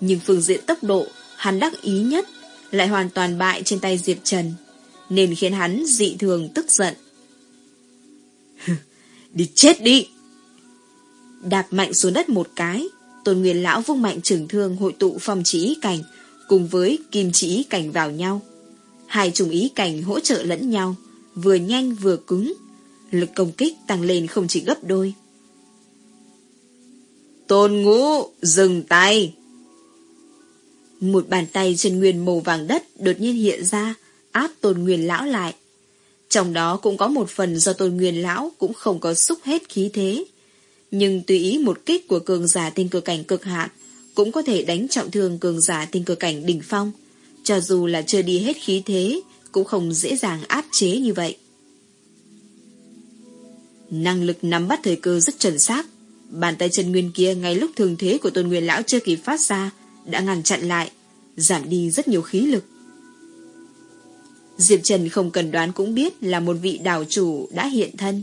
S1: Nhưng phương diện tốc độ, hắn đắc ý nhất, lại hoàn toàn bại trên tay Diệp Trần, nên khiến hắn dị thường tức giận. đi chết đi! Đạp mạnh xuống đất một cái, Tôn Nguyên Lão vung mạnh trường thương hội tụ phong chỉ cảnh, cùng với kim chỉ cảnh vào nhau. Hai chủng ý cảnh hỗ trợ lẫn nhau, vừa nhanh vừa cứng. Lực công kích tăng lên không chỉ gấp đôi. Tôn ngũ, dừng tay! Một bàn tay chân nguyên màu vàng đất đột nhiên hiện ra, áp tôn nguyên lão lại. Trong đó cũng có một phần do tôn nguyên lão cũng không có xúc hết khí thế. Nhưng tùy ý một kích của cường giả tinh cơ cảnh cực hạn, cũng có thể đánh trọng thương cường giả tinh cơ cảnh đỉnh phong. Cho dù là chưa đi hết khí thế, cũng không dễ dàng áp chế như vậy. Năng lực nắm bắt thời cơ rất chuẩn xác. Bàn tay chân nguyên kia ngay lúc thường thế của tôn nguyên lão chưa kịp phát ra, đã ngăn chặn lại, giảm đi rất nhiều khí lực. Diệp Trần không cần đoán cũng biết là một vị đảo chủ đã hiện thân.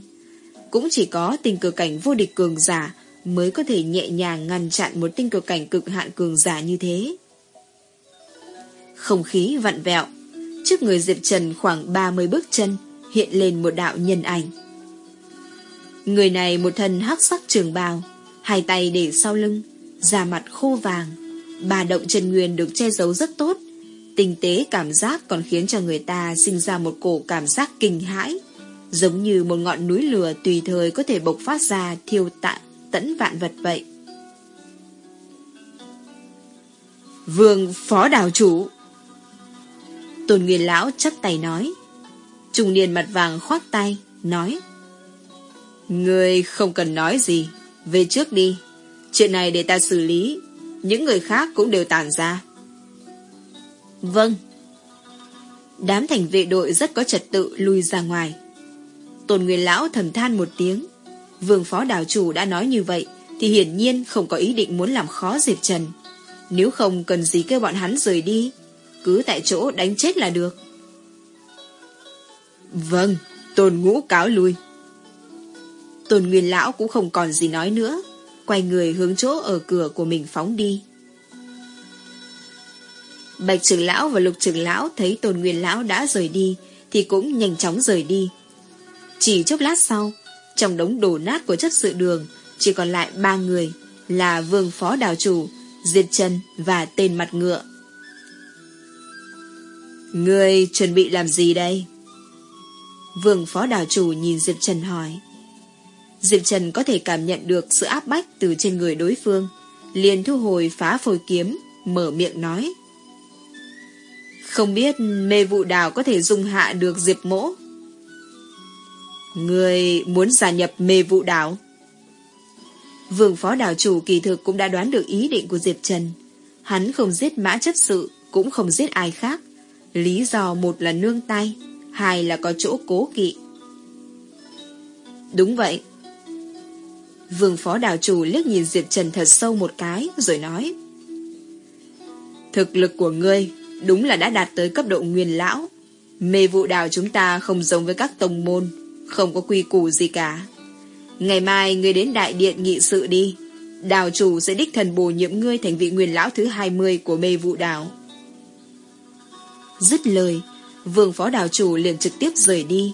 S1: Cũng chỉ có tình cờ cảnh vô địch cường giả mới có thể nhẹ nhàng ngăn chặn một tinh cờ cảnh cực hạn cường giả như thế. Không khí vặn vẹo. Trước người Diệp Trần khoảng 30 bước chân hiện lên một đạo nhân ảnh. Người này một thân hắc sắc trường bào, hai tay để sau lưng, da mặt khô vàng. Bà động chân nguyên được che giấu rất tốt. Tinh tế cảm giác còn khiến cho người ta sinh ra một cổ cảm giác kinh hãi. Giống như một ngọn núi lửa tùy thời có thể bộc phát ra thiêu tạ, tẫn vạn vật vậy. Vương Phó Đào Chủ Tôn Nguyên Lão chắp tay nói. Trung niên mặt vàng khoác tay, nói. Người không cần nói gì, về trước đi. Chuyện này để ta xử lý, những người khác cũng đều tản ra. Vâng. Đám thành vệ đội rất có trật tự lui ra ngoài. Tôn Nguyên Lão thầm than một tiếng. Vương phó đảo chủ đã nói như vậy, thì hiển nhiên không có ý định muốn làm khó Diệp Trần. Nếu không cần gì kêu bọn hắn rời đi, cứ tại chỗ đánh chết là được. Vâng, Tôn Ngũ cáo lui. Tôn Nguyên Lão cũng không còn gì nói nữa, quay người hướng chỗ ở cửa của mình phóng đi. Bạch trưởng lão và lục trưởng lão thấy Tôn Nguyên Lão đã rời đi, thì cũng nhanh chóng rời đi. Chỉ chốc lát sau, trong đống đổ nát của chất sự đường, chỉ còn lại ba người, là vương phó đào chủ, Diệt Trần và tên mặt ngựa. Người chuẩn bị làm gì đây? Vương phó đào chủ nhìn Diệp Trần hỏi. Diệp Trần có thể cảm nhận được sự áp bách từ trên người đối phương, liền thu hồi phá phôi kiếm, mở miệng nói. Không biết mê vụ đào có thể dung hạ được Diệp mỗ. Người muốn gia nhập mê vụ đảo. Vương phó đảo chủ kỳ thực cũng đã đoán được ý định của Diệp Trần. Hắn không giết mã chấp sự, cũng không giết ai khác. Lý do một là nương tay, hai là có chỗ cố kỵ. Đúng vậy. Vương phó đảo chủ liếc nhìn Diệp Trần thật sâu một cái, rồi nói. Thực lực của ngươi đúng là đã đạt tới cấp độ nguyên lão. Mê vụ đảo chúng ta không giống với các tông môn, không có quy củ gì cả. Ngày mai ngươi đến đại điện nghị sự đi. Đào chủ sẽ đích thần bổ nhiệm ngươi thành vị nguyên lão thứ 20 của mê vụ đảo. Dứt lời, vương phó đào chủ liền trực tiếp rời đi.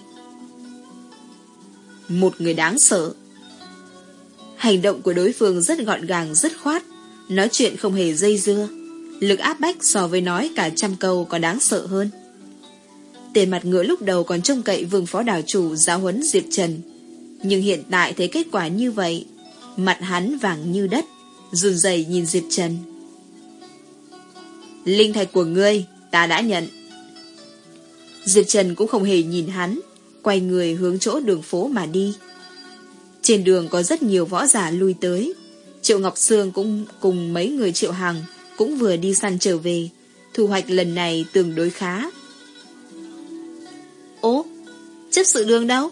S1: Một người đáng sợ. Hành động của đối phương rất gọn gàng, rất khoát, nói chuyện không hề dây dưa. Lực áp bách so với nói cả trăm câu còn đáng sợ hơn. Tên mặt ngựa lúc đầu còn trông cậy vương phó đảo chủ giáo huấn Diệp Trần. Nhưng hiện tại thấy kết quả như vậy, mặt hắn vàng như đất, run rẩy nhìn Diệp Trần. Linh thạch của ngươi, ta đã nhận. Diệp Trần cũng không hề nhìn hắn, quay người hướng chỗ đường phố mà đi. Trên đường có rất nhiều võ giả lui tới. Triệu Ngọc Sương cũng cùng mấy người Triệu Hằng cũng vừa đi săn trở về. Thu hoạch lần này tương đối khá. Ố, chấp sự đường đâu?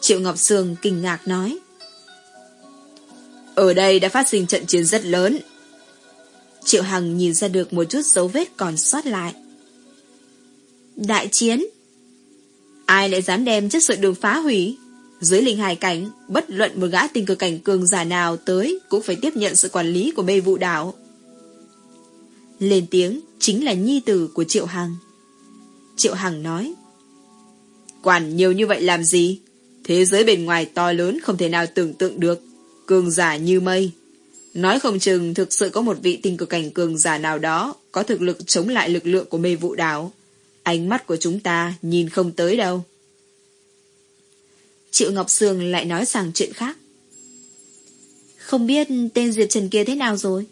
S1: Triệu Ngọc Sương kinh ngạc nói. Ở đây đã phát sinh trận chiến rất lớn. Triệu Hằng nhìn ra được một chút dấu vết còn sót lại. Đại chiến? Ai lại dám đem chất sự đường phá hủy? Dưới linh hài cảnh, bất luận một gã tình cờ cảnh cường giả nào tới cũng phải tiếp nhận sự quản lý của mê vụ đảo. Lên tiếng chính là nhi tử của Triệu Hằng. Triệu Hằng nói. Quản nhiều như vậy làm gì? Thế giới bên ngoài to lớn không thể nào tưởng tượng được. Cường giả như mây. Nói không chừng thực sự có một vị tinh cực cảnh cường giả nào đó có thực lực chống lại lực lượng của mê vụ đảo. Ánh mắt của chúng ta nhìn không tới đâu. Triệu Ngọc Sương lại nói sang chuyện khác. Không biết tên Diệp Trần kia thế nào rồi?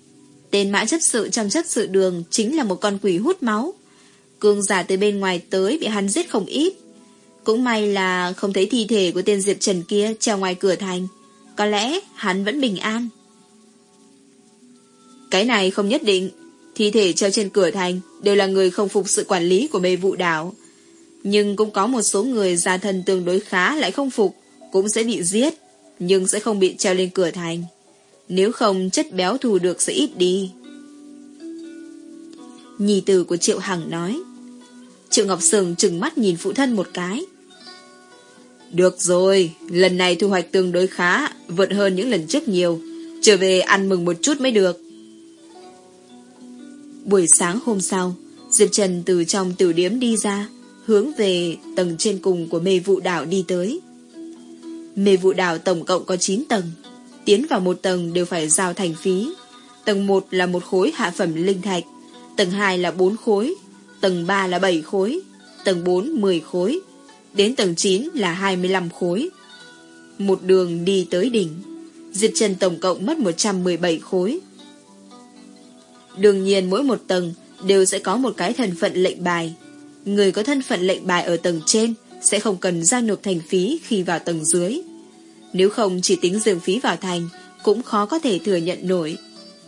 S1: Tên mã chấp sự trong Chấp sự đường chính là một con quỷ hút máu. Cường giả từ bên ngoài tới bị hắn giết không ít. Cũng may là không thấy thi thể của tên Diệp Trần kia treo ngoài cửa thành. Có lẽ hắn vẫn bình an. Cái này không nhất định. Thi thể treo trên cửa thành đều là người không phục sự quản lý của mê vụ đảo. Nhưng cũng có một số người gia thân tương đối khá lại không phục, cũng sẽ bị giết, nhưng sẽ không bị treo lên cửa thành. Nếu không chất béo thù được sẽ ít đi. Nhì tử của Triệu Hằng nói. Triệu Ngọc Sường trừng mắt nhìn phụ thân một cái. Được rồi, lần này thu hoạch tương đối khá, vượt hơn những lần trước nhiều. Trở về ăn mừng một chút mới được. Buổi sáng hôm sau, Diệp Trần từ trong tử điếm đi ra, hướng về tầng trên cùng của mê vụ đảo đi tới. Mê vụ đảo tổng cộng có 9 tầng, tiến vào một tầng đều phải giao thành phí. Tầng 1 là một khối hạ phẩm linh thạch, tầng 2 là 4 khối, tầng 3 là 7 khối, tầng 4 10 khối, đến tầng 9 là 25 khối. Một đường đi tới đỉnh, Diệp Trần tổng cộng mất 117 khối. Đương nhiên mỗi một tầng đều sẽ có một cái thân phận lệnh bài. Người có thân phận lệnh bài ở tầng trên sẽ không cần giao nộp thành phí khi vào tầng dưới. Nếu không chỉ tính dường phí vào thành, cũng khó có thể thừa nhận nổi,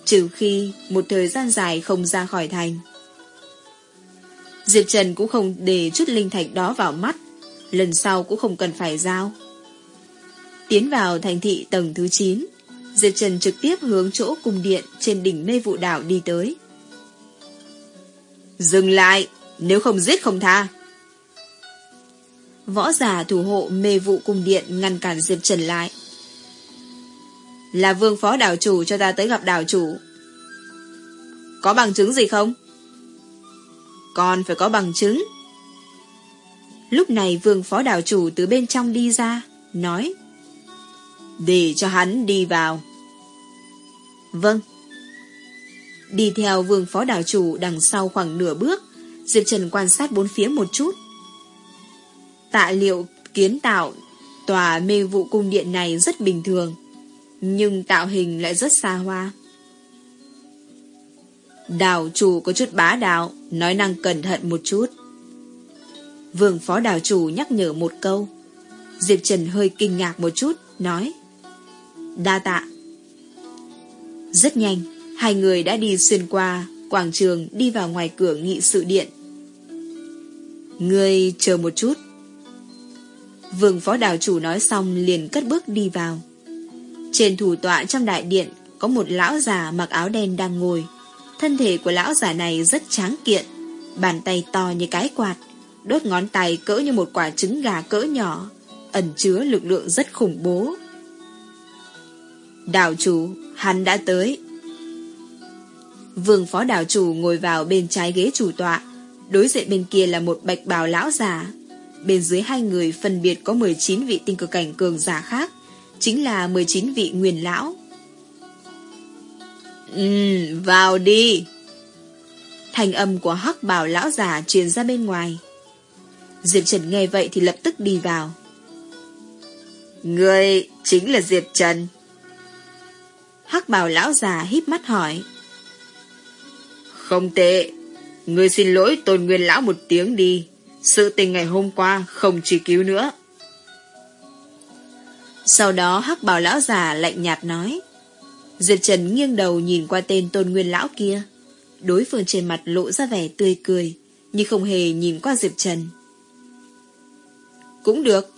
S1: trừ khi một thời gian dài không ra khỏi thành. Diệp Trần cũng không để chút linh thạch đó vào mắt, lần sau cũng không cần phải giao. Tiến vào thành thị tầng thứ 9, Diệp Trần trực tiếp hướng chỗ cung điện trên đỉnh mê vụ đảo đi tới. Dừng lại, nếu không giết không tha. Võ giả thủ hộ mê vụ cung điện ngăn cản Diệp Trần lại. Là vương phó đảo chủ cho ta tới gặp đảo chủ. Có bằng chứng gì không? Còn phải có bằng chứng. Lúc này vương phó đảo chủ từ bên trong đi ra, nói. Để cho hắn đi vào. Vâng. Đi theo vương phó đảo chủ đằng sau khoảng nửa bước, Diệp Trần quan sát bốn phía một chút. Tạ liệu kiến tạo tòa mê vụ cung điện này rất bình thường, nhưng tạo hình lại rất xa hoa đào chủ có chút bá đạo, nói năng cẩn thận một chút. Vương phó đào chủ nhắc nhở một câu. Diệp Trần hơi kinh ngạc một chút, nói. Đa tạ. Rất nhanh, hai người đã đi xuyên qua quảng trường đi vào ngoài cửa nghị sự điện. Ngươi chờ một chút. Vương phó đào chủ nói xong liền cất bước đi vào. Trên thủ tọa trong đại điện có một lão già mặc áo đen đang ngồi. Thân thể của lão già này rất tráng kiện, bàn tay to như cái quạt, đốt ngón tay cỡ như một quả trứng gà cỡ nhỏ, ẩn chứa lực lượng rất khủng bố. Đảo chủ, hắn đã tới. Vương phó đảo chủ ngồi vào bên trái ghế chủ tọa, đối diện bên kia là một bạch bào lão già. Bên dưới hai người phân biệt có 19 vị tinh cực cảnh cường giả khác, chính là 19 vị nguyên lão. Ừ, vào đi. Thành âm của hắc bảo lão già truyền ra bên ngoài. Diệp Trần nghe vậy thì lập tức đi vào. Người chính là Diệp Trần. Hắc bảo lão già híp mắt hỏi. Không tệ. Người xin lỗi tôn nguyên lão một tiếng đi. Sự tình ngày hôm qua không truy cứu nữa. Sau đó hắc bảo lão già lạnh nhạt nói. Diệp Trần nghiêng đầu nhìn qua tên tôn nguyên lão kia. Đối phương trên mặt lộ ra vẻ tươi cười, nhưng không hề nhìn qua Diệp Trần. Cũng được.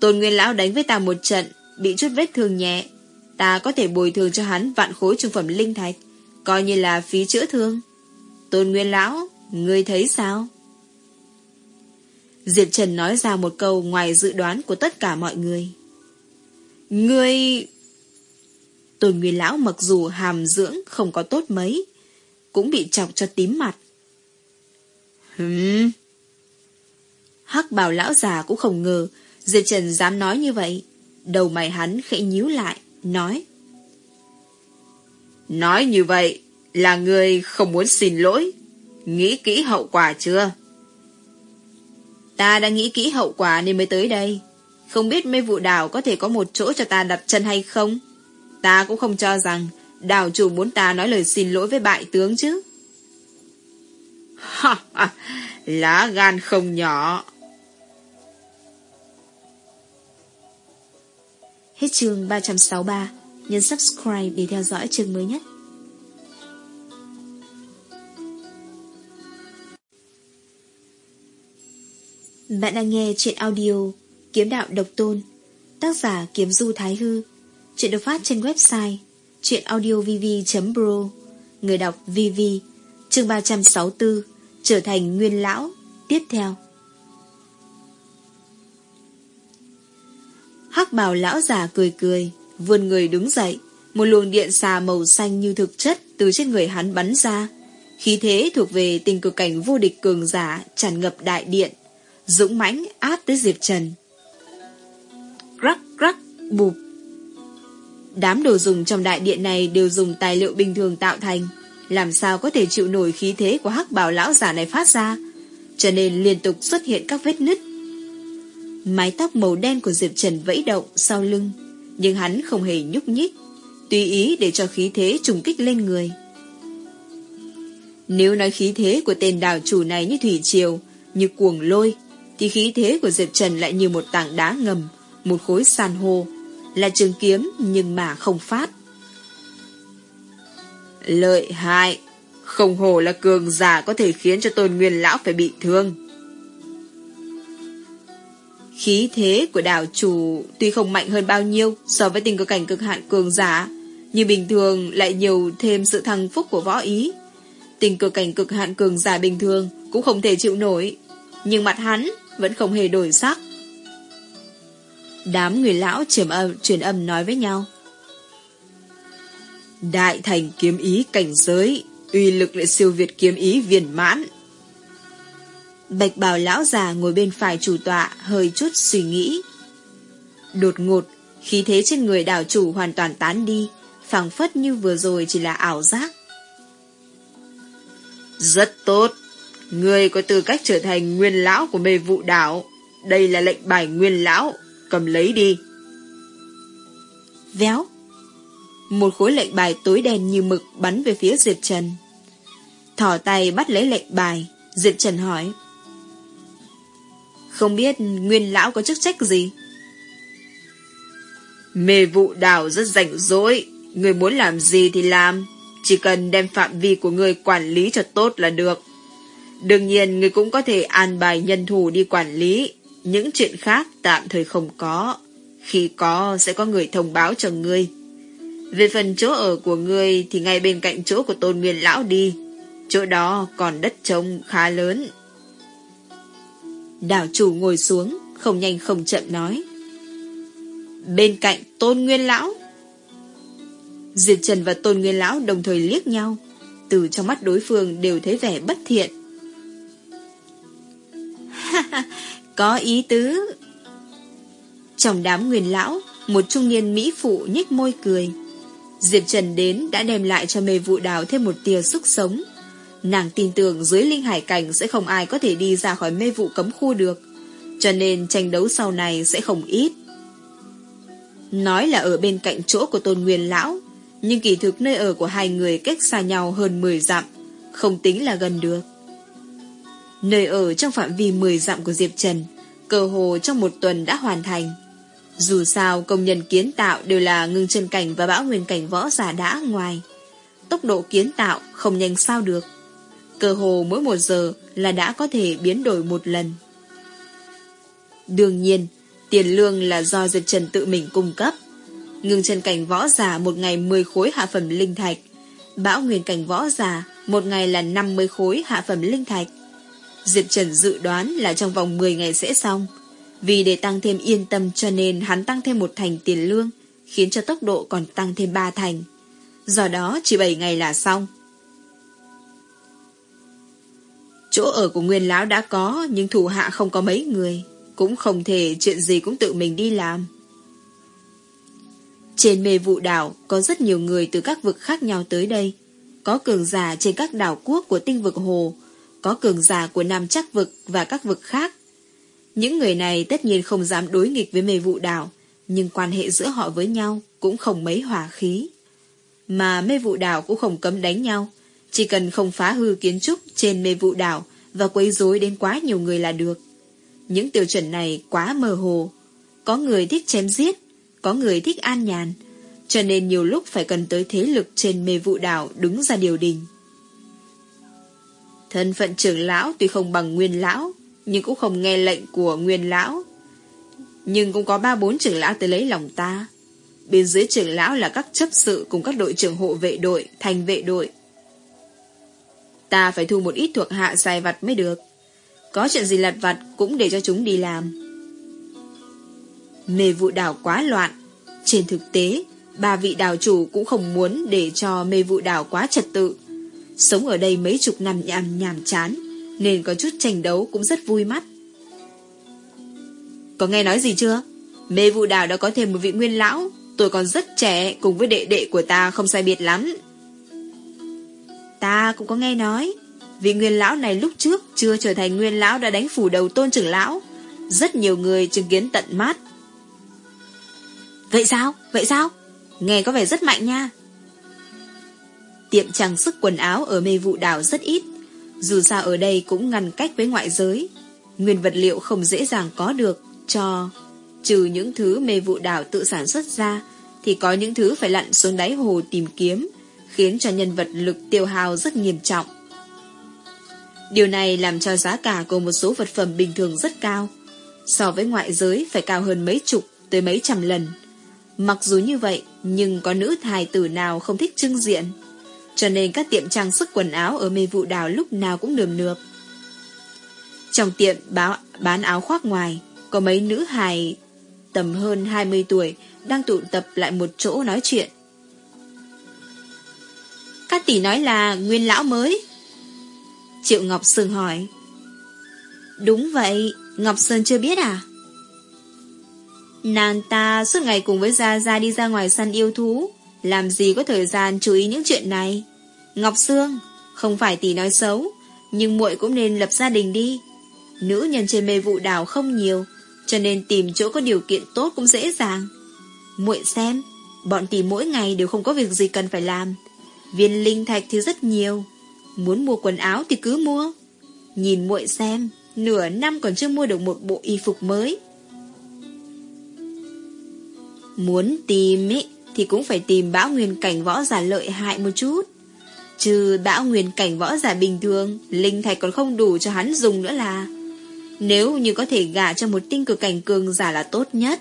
S1: Tôn nguyên lão đánh với ta một trận, bị chút vết thương nhẹ. Ta có thể bồi thường cho hắn vạn khối trung phẩm linh thạch, coi như là phí chữa thương. Tôn nguyên lão, ngươi thấy sao? Diệp Trần nói ra một câu ngoài dự đoán của tất cả mọi người. Ngươi... Tôn Nguyên Lão mặc dù hàm dưỡng không có tốt mấy, cũng bị chọc cho tím mặt. Hừm... Hắc bảo lão già cũng không ngờ Diệp Trần dám nói như vậy. Đầu mày hắn khẽ nhíu lại, nói. Nói như vậy là người không muốn xin lỗi. Nghĩ kỹ hậu quả chưa? Ta đã nghĩ kỹ hậu quả nên mới tới đây. Không biết mê vụ đảo có thể có một chỗ cho ta đặt chân hay không? Ta cũng không cho rằng đào chủ muốn ta nói lời xin lỗi với bại tướng chứ. Ha ha, lá gan không nhỏ.
S2: Hết chương 363, nhấn subscribe để theo dõi chương mới nhất. Bạn đang nghe chuyện audio Kiếm đạo độc tôn Tác giả Kiếm Du Thái Hư Chuyện được phát trên website chuyenaudiovv.pro Người đọc VV Chương 364 Trở thành nguyên lão. Tiếp theo. Hắc bào lão già cười cười, Vươn người đứng dậy. Một luồng điện xà màu xanh như thực chất Từ trên người hắn bắn ra. Khí thế thuộc về tình cực cảnh vô địch cường giả tràn ngập đại điện, dũng mãnh áp tới Diệp Trần. Rắc rắc, bụp. Đám đồ dùng trong đại điện này đều dùng tài liệu bình thường tạo thành, làm sao có thể chịu nổi khí thế của hắc bảo lão giả này phát ra, cho nên liên tục xuất hiện các vết nứt. Mái tóc màu đen của Diệp Trần vẫy động sau lưng, nhưng hắn không hề nhúc nhích, tùy ý để cho khí thế trùng kích lên người. Nếu nói khí thế của tên đảo chủ này như thủy triều, như cuồng lôi, thì khí thế của Diệp Trần lại như một tảng đá ngầm, một khối san hô, là trường kiếm nhưng mà không phát. Lợi hại, Không hồ là cường giả có thể khiến cho tôn nguyên lão phải bị thương.
S1: Khí thế của đảo chủ tuy không mạnh hơn bao nhiêu so với tình cơ cảnh cực hạn cường giả, nhưng bình thường lại nhiều thêm sự thăng phúc của võ ý. Tình cơ cảnh cực hạn cường giả bình thường cũng không thể chịu nổi, nhưng mặt hắn vẫn không hề đổi sắc. Đám người lão truyền âm, truyền âm nói với nhau.
S2: Đại thành kiếm ý cảnh giới, uy lực lại siêu việt kiếm ý viên mãn.
S1: Bạch bào lão già ngồi bên phải chủ tọa hơi chút suy nghĩ. Đột ngột, khí thế trên người đảo chủ hoàn toàn tán đi, phảng phất như vừa rồi chỉ là ảo giác.
S2: Rất tốt, người có tư cách trở thành nguyên lão của mê vụ đảo. Đây là lệnh bài nguyên lão, cầm lấy đi.
S1: Véo. Một khối lệnh bài tối đen như mực bắn về phía Diệp Trần. Thỏ tay bắt lấy lệnh bài, Diệp Trần hỏi. Không biết nguyên lão có chức trách gì?
S2: Mê vụ đảo rất rảnh rỗi, người muốn làm gì thì làm, chỉ cần đem phạm vi của người quản lý cho tốt là được. Đương nhiên người cũng có thể an bài nhân thủ đi quản lý, những chuyện khác tạm thời không có. Khi có sẽ có người thông báo cho ngươi. Về phần chỗ ở của ngươi thì ngay bên cạnh chỗ của tôn nguyên lão đi. Chỗ đó còn đất trống khá lớn.
S1: Đảo chủ ngồi xuống, không nhanh không chậm nói. Bên cạnh tôn nguyên lão. Diệp Trần và tôn nguyên lão đồng thời liếc nhau. Từ trong mắt đối phương đều thấy vẻ bất thiện. Có ý tứ. Trong đám nguyên lão, một trung niên mỹ phụ nhếch môi cười. Diệp Trần đến đã đem lại cho mê vụ đào thêm một tia sức sống. Nàng tin tưởng dưới linh hải cảnh sẽ không ai có thể đi ra khỏi mê vụ cấm khu được. Cho nên tranh đấu sau này sẽ không ít. Nói là ở bên cạnh chỗ của tôn nguyên lão, nhưng kỳ thực nơi ở của hai người cách xa nhau hơn 10 dặm, không tính là gần được. Nơi ở trong phạm vi 10 dặm của Diệp Trần, cơ hồ trong một tuần đã hoàn thành. Dù sao công nhân kiến tạo đều là ngưng chân cảnh và bão nguyên cảnh võ giả đã ngoài. Tốc độ kiến tạo không nhanh sao được. Cơ hồ mỗi một giờ là đã có thể biến đổi một lần. Đương nhiên, tiền lương là do Diệp Trần tự mình cung cấp. Ngưng chân cảnh võ giả một ngày 10 khối hạ phẩm linh thạch. Bão nguyên cảnh võ giả một ngày là 50 khối hạ phẩm linh thạch. Diệp Trần dự đoán là trong vòng 10 ngày sẽ xong. Vì để tăng thêm yên tâm cho nên hắn tăng thêm một thành tiền lương, khiến cho tốc độ còn tăng thêm 3 thành. Do đó chỉ 7 ngày là xong. Chỗ ở của nguyên lão đã có, nhưng thủ hạ không có mấy người. Cũng không thể chuyện gì cũng tự mình đi làm. Trên mê vụ đảo có rất nhiều người từ các vực khác nhau tới đây. Có cường giả trên các đảo quốc của tinh vực hồ, có cường giả của Nam Chắc vực và các vực khác. Những người này tất nhiên không dám đối nghịch với mê vụ đảo, nhưng quan hệ giữa họ với nhau cũng không mấy hòa khí. Mà mê vụ đảo cũng không cấm đánh nhau, chỉ cần không phá hư kiến trúc trên mê vụ đảo và quấy rối đến quá nhiều người là được. Những tiêu chuẩn này quá mơ hồ. Có người thích chém giết, có người thích an nhàn, cho nên nhiều lúc phải cần tới thế lực trên mê vụ đảo đứng ra điều đình. Thân phận trưởng lão tuy không bằng nguyên lão, nhưng cũng không nghe lệnh của nguyên lão. Nhưng cũng có ba bốn trưởng lão tới lấy lòng ta. Bên dưới trưởng lão là các chấp sự cùng các đội trưởng hộ vệ đội, thành vệ đội. Ta phải thu một ít thuộc hạ sai vặt mới được. Có chuyện gì lặt vặt cũng để cho chúng đi làm. Mê vụ đảo quá loạn. Trên thực tế, ba vị đảo chủ cũng không muốn để cho mê vụ đảo quá trật tự. Sống ở đây mấy chục năm nhàm nhàm chán, nên có chút tranh đấu cũng rất vui mắt. Có nghe nói gì chưa? Mê vụ đảo đã có thêm một vị nguyên lão, tôi còn rất trẻ cùng với đệ đệ của ta không sai biệt lắm. Ta cũng có nghe nói, vị nguyên lão này lúc trước chưa trở thành nguyên lão đã đánh phủ đầu tôn trưởng lão. Rất nhiều người chứng kiến tận mắt. Vậy sao? Vậy sao? Nghe có vẻ rất mạnh nha. Tiệm trang sức quần áo ở mê vụ đảo rất ít. Dù sao ở đây cũng ngăn cách với ngoại giới. Nguyên vật liệu không dễ dàng có được cho... Trừ những thứ mê vụ đảo tự sản xuất ra, thì có những thứ phải lặn xuống đáy hồ tìm kiếm, khiến cho nhân vật lực tiêu hao rất nghiêm trọng. Điều này làm cho giá cả của một số vật phẩm bình thường rất cao, so với ngoại giới phải cao hơn mấy chục tới mấy trăm lần. Mặc dù như vậy, nhưng có nữ thài tử nào không thích trưng diện, cho nên các tiệm trang sức quần áo ở mê vụ đảo lúc nào cũng nườm nượp. Trong tiệm báo, bán áo khoác ngoài, có mấy nữ hài tầm hơn 20 tuổi đang tụ tập lại một chỗ nói chuyện. Các tỷ nói là nguyên lão mới. Triệu Ngọc Sương hỏi. Đúng vậy, Ngọc Sơn chưa biết à? Nàng ta suốt ngày cùng với Gia Gia đi ra ngoài săn yêu thú, làm gì có thời gian chú ý những chuyện này. Ngọc Sương, không phải tỷ nói xấu, nhưng muội cũng nên lập gia đình đi. Nữ nhân trên mê vụ đảo không nhiều, cho nên tìm chỗ có điều kiện tốt cũng dễ dàng. Muội xem, bọn tỷ mỗi ngày đều không có việc gì cần phải làm. Viên linh thạch thì rất nhiều. Muốn mua quần áo thì cứ mua. Nhìn muội xem, nửa năm còn chưa mua được một bộ y phục mới. Muốn tìm ấy, thì cũng phải tìm bão nguyên cảnh võ giả lợi hại một chút. Trừ bão nguyên cảnh võ giả bình thường, linh thạch còn không đủ cho hắn dùng nữa là. Nếu như có thể gả cho một tinh cực cảnh cường giả là tốt nhất.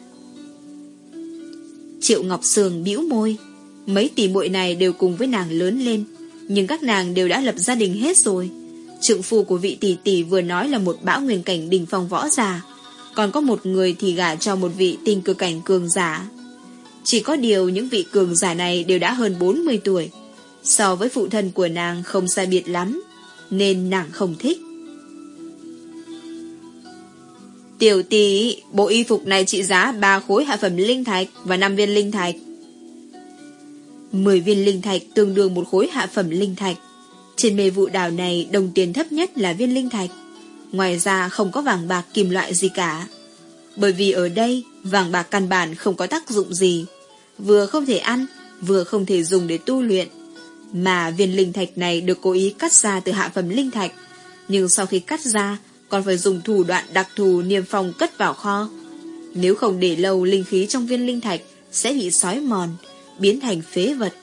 S1: Triệu Ngọc sường bĩu môi. Mấy tỷ muội này đều cùng với nàng lớn lên, nhưng các nàng đều đã lập gia đình hết rồi. Trượng phu của vị tỷ tỷ vừa nói là một bão nguyên cảnh đình phong võ giả, còn có một người thì gả cho một vị tinh cực cảnh cường giả. Chỉ có điều những vị cường giả này đều đã hơn 40 tuổi, so với phụ thân của nàng không sai biệt lắm, nên nàng không thích. Tiểu tỷ, bộ y phục này trị giá 3 khối hạ phẩm linh thạch và 5 viên linh thạch. 10 viên linh thạch tương đương một khối hạ phẩm linh thạch. Trên mê vụ đảo này đồng tiền thấp nhất là viên linh thạch. Ngoài ra không có vàng bạc kim loại gì cả. Bởi vì ở đây vàng bạc căn bản không có tác dụng gì. Vừa không thể ăn, vừa không thể dùng để tu luyện. Mà viên linh thạch này được cố ý cắt ra từ hạ phẩm linh thạch. Nhưng sau khi cắt ra, còn phải dùng thủ đoạn đặc thù niêm phong cất vào kho. Nếu không để lâu linh khí trong viên linh thạch sẽ bị sói mòn, biến thành phế vật.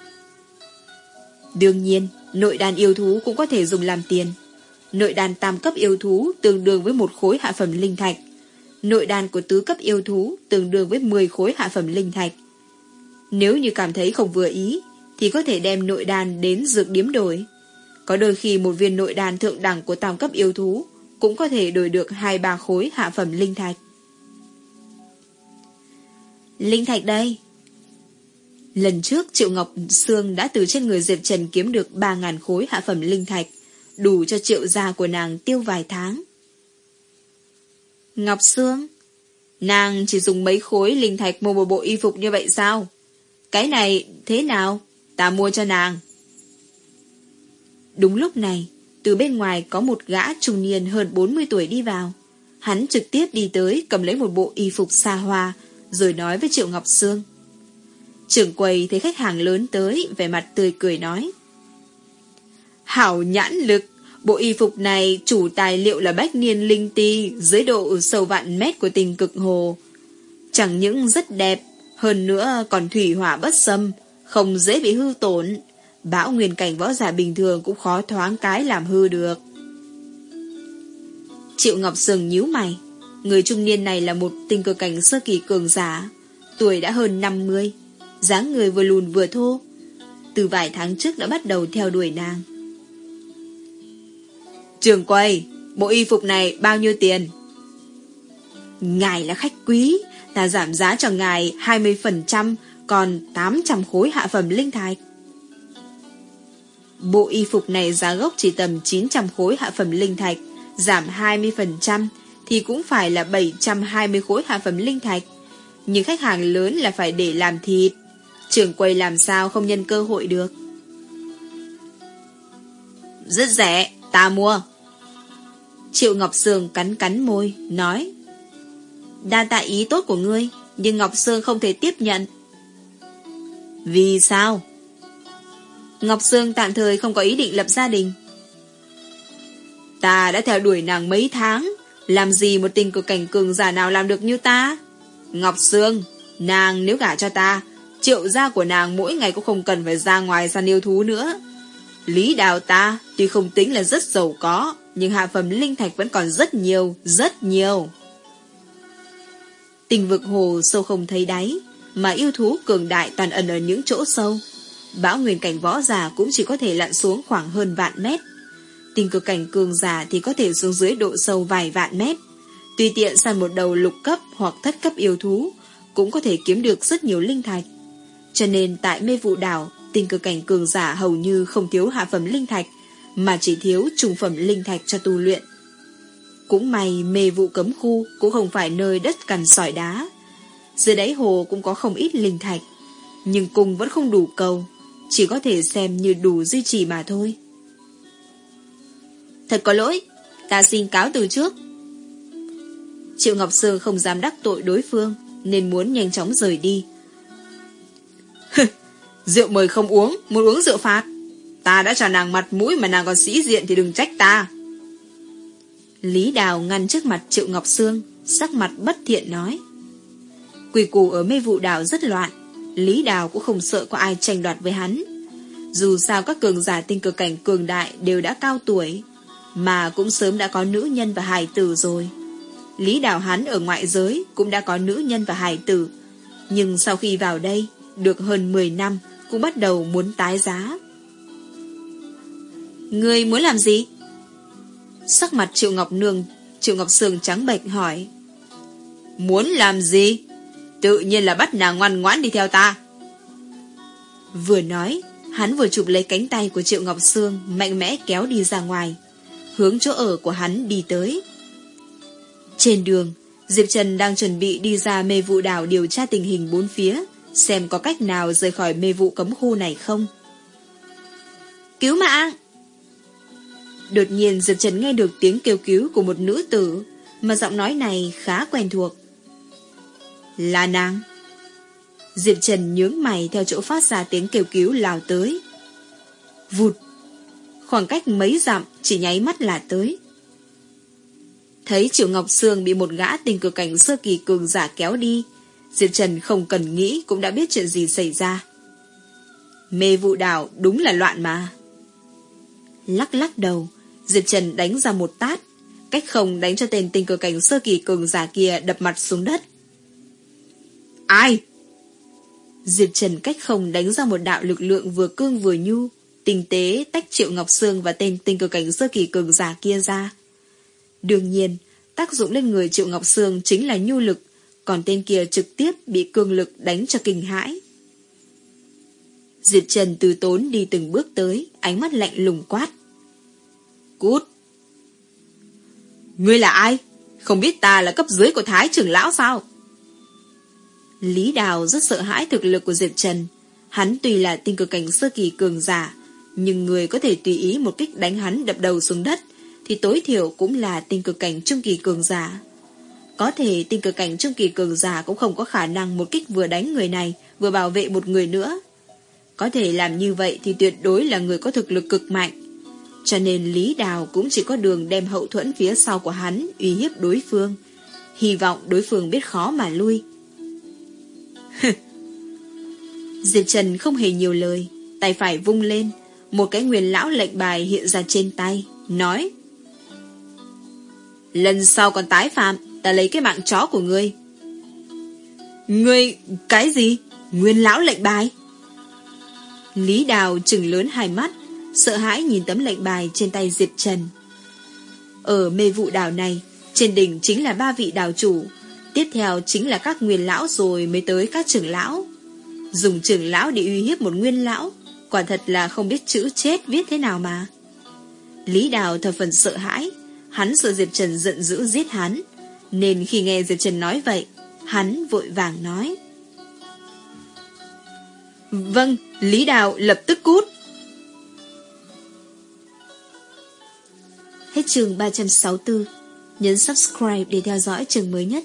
S1: Đương nhiên, nội đàn yêu thú cũng có thể dùng làm tiền. Nội đàn tam cấp yêu thú tương đương với một khối hạ phẩm linh thạch. Nội đàn của tứ cấp yêu thú tương đương với 10 khối hạ phẩm linh thạch. Nếu như cảm thấy không vừa ý, thì có thể đem nội đàn đến dược điếm đổi. Có đôi khi một viên nội đàn thượng đẳng của tam cấp yêu thú cũng có thể đổi được hai ba khối hạ phẩm linh thạch. Linh thạch đây. Lần trước Triệu Ngọc Sương đã từ trên người Diệp Trần kiếm được 3.000 khối hạ phẩm linh thạch, đủ cho triệu gia của nàng tiêu vài tháng. Ngọc Sương, nàng chỉ dùng mấy khối linh thạch mua một bộ y phục như vậy sao? Cái này thế nào? Ta mua cho nàng. Đúng lúc này, từ bên ngoài có một gã trung niên hơn 40 tuổi đi vào. Hắn trực tiếp đi tới cầm lấy một bộ y phục xa hoa, rồi nói với Triệu Ngọc Sương. Trưởng quầy thấy khách hàng lớn tới, vẻ mặt tươi cười nói. Hảo nhãn lực, bộ y phục này chủ tài liệu là bách niên linh ti dưới độ sâu vạn mét của tình cực hồ. Chẳng những rất đẹp, hơn nữa còn thủy hỏa bất xâm, không dễ bị hư tổn. Bão nguyên cảnh võ giả bình thường cũng khó thoáng cái làm hư được. Triệu Ngọc Sừng nhíu mày. Người trung niên này là một tình cờ cảnh sơ kỳ cường giả. Tuổi đã hơn 50. dáng người vừa lùn vừa thô. Từ vài tháng trước đã bắt đầu theo đuổi nàng. Trường quay, bộ y phục này bao nhiêu tiền? Ngài là khách quý, ta giảm giá cho ngài 20%, còn 800 khối hạ phẩm linh thạch. Bộ y phục này giá gốc chỉ tầm 900 khối hạ phẩm linh thạch, giảm 20% thì cũng phải là 720 khối hạ phẩm linh thạch. Nhưng khách hàng lớn là phải để làm thịt. Trưởng quầy làm sao không nhân cơ hội được. Rất rẻ, ta mua. Triệu Ngọc Sương cắn cắn môi, nói Đa tạ ý tốt của ngươi, nhưng Ngọc Sương không thể tiếp nhận. Vì sao? Ngọc Sương tạm thời không có ý định lập gia đình. Ta đã theo đuổi nàng mấy tháng, làm gì một tình cực cảnh cường giả nào làm được như ta? Ngọc Sương, nàng nếu gả cho ta, Triệu gia của nàng mỗi ngày cũng không cần phải ra ngoài săn yêu thú nữa. Lý đào ta tuy không tính là rất giàu có, nhưng hạ phẩm linh thạch vẫn còn rất nhiều, rất nhiều.
S2: Tình vực hồ sâu không thấy đáy, mà yêu thú cường đại toàn ẩn ở những chỗ sâu. Bão nguyên cảnh võ giả cũng chỉ có thể lặn xuống khoảng hơn vạn mét. Tình cực cảnh cường giả thì có thể xuống dưới độ sâu vài vạn mét. Tùy tiện săn một đầu lục cấp hoặc thất cấp yêu thú, cũng có thể kiếm được rất nhiều linh thạch. Cho nên tại mê vụ đảo, tình cực cảnh cường giả hầu như không thiếu hạ phẩm linh thạch, mà chỉ thiếu trung phẩm linh thạch cho tu luyện. Cũng may mê vụ cấm khu cũng không phải nơi đất cằn sỏi đá. Dưới đáy hồ cũng có không ít linh thạch, nhưng cung vẫn không đủ cầu, chỉ có thể xem như đủ duy trì mà thôi.
S1: Thật có lỗi, ta xin cáo từ trước.
S2: Triệu Ngọc Sương không dám đắc tội đối phương, nên muốn nhanh chóng rời đi.
S1: rượu mời không uống, muốn uống rượu phạt. Ta đã cho nàng mặt mũi mà nàng còn sĩ diện thì đừng trách ta.
S2: Lý Đào ngăn trước mặt Triệu Ngọc Sương, sắc mặt bất thiện nói. Quỷ củ ở mê vụ đảo rất loạn, Lý Đào cũng không sợ có ai tranh đoạt với hắn. Dù sao các cường giả tinh cực cảnh cường đại đều đã cao tuổi, mà cũng sớm đã có nữ nhân và hài tử rồi. Lý Đào hắn ở ngoại giới cũng đã có nữ nhân và hài tử, nhưng sau khi vào đây, được hơn 10 năm, cũng bắt đầu muốn tái giá.
S1: Ngươi muốn làm gì?
S2: Sắc mặt Triệu Ngọc Nương, Triệu Ngọc Sương trắng bệch hỏi.
S1: Muốn làm gì? Tự nhiên là bắt nàng ngoan ngoãn đi theo ta.
S2: Vừa nói, hắn vừa chụp lấy cánh tay của Triệu Ngọc Sương, mạnh mẽ kéo đi ra ngoài, hướng chỗ ở của hắn đi tới. Trên đường, Diệp Trần đang chuẩn bị đi ra mê vụ đảo điều tra tình hình bốn phía, xem có cách nào rời khỏi mê vụ cấm khu này không.
S1: Cứu mạng!
S2: Đột nhiên Diệp Trần nghe được tiếng kêu cứu của một nữ tử, mà giọng nói này khá quen thuộc. Là nàng. Diệp Trần nhướng mày theo chỗ phát ra tiếng kêu cứu lào tới. Vụt! Khoảng cách mấy dặm chỉ nháy mắt là tới. Thấy Triệu Ngọc Sương bị một gã tình cờ cảnh sơ kỳ cường giả kéo đi, Diệp Trần không cần nghĩ cũng đã biết chuyện gì xảy ra. Mê vụ đảo đúng là loạn mà. Lắc lắc đầu, Diệp Trần đánh ra một tát, cách không đánh cho tên tình cờ cảnh sơ kỳ cường giả kia đập mặt xuống đất.
S1: Ai?
S2: Diệp Trần cách không đánh ra một đạo lực lượng vừa cương vừa nhu, tinh tế tách Triệu Ngọc Sương và tên tinh cờ cảnh sơ kỳ cường giả kia ra. Đương nhiên, tác dụng lên người Triệu Ngọc Sương chính là nhu lực, còn tên kia trực tiếp bị cương lực đánh cho kinh hãi. Diệp Trần từ tốn đi từng bước tới, ánh mắt lạnh lùng quát.
S1: Cút! Ngươi là ai? Không biết ta là cấp dưới của Thái trưởng lão sao?
S2: Lý Đào rất sợ hãi thực lực của Diệp Trần. Hắn tuy là tinh cực cảnh sơ kỳ cường giả, nhưng người có thể tùy ý một kích đánh hắn đập đầu xuống đất, thì tối thiểu cũng là tinh cực cảnh trung kỳ cường giả. Có thể tinh cực cảnh trung kỳ cường giả cũng không có khả năng một kích vừa đánh người này, vừa bảo vệ một người nữa. Có thể làm như vậy thì tuyệt đối là người có thực lực cực mạnh. Cho nên Lý Đào cũng chỉ có đường đem hậu thuẫn phía sau của hắn uy hiếp đối phương. Hy vọng đối phương biết khó mà lui. Diệp Trần không hề nhiều lời, tay phải vung lên, một cái nguyên lão lệnh bài hiện ra trên tay, nói
S1: Lần sau còn tái phạm, ta lấy cái mạng chó của ngươi. Ngươi, cái gì? Nguyên lão lệnh bài?
S2: Lý Đào trừng lớn hai mắt, sợ hãi nhìn tấm lệnh bài trên tay Diệp Trần. Ở mê vụ đảo này, trên đỉnh chính là ba vị đảo chủ, tiếp theo chính là các nguyên lão rồi mới tới các trưởng lão. Dùng trưởng lão để uy hiếp một nguyên lão, quả thật là không biết chữ chết viết thế nào mà. Lý Đào thật phần sợ hãi, hắn sợ Diệp Trần giận dữ giết hắn, nên khi nghe Diệp Trần nói vậy, hắn vội vàng nói.
S1: Vâng, Lý Đào lập tức cút.
S2: Hết trường 364, nhấn subscribe để theo dõi trường mới nhất.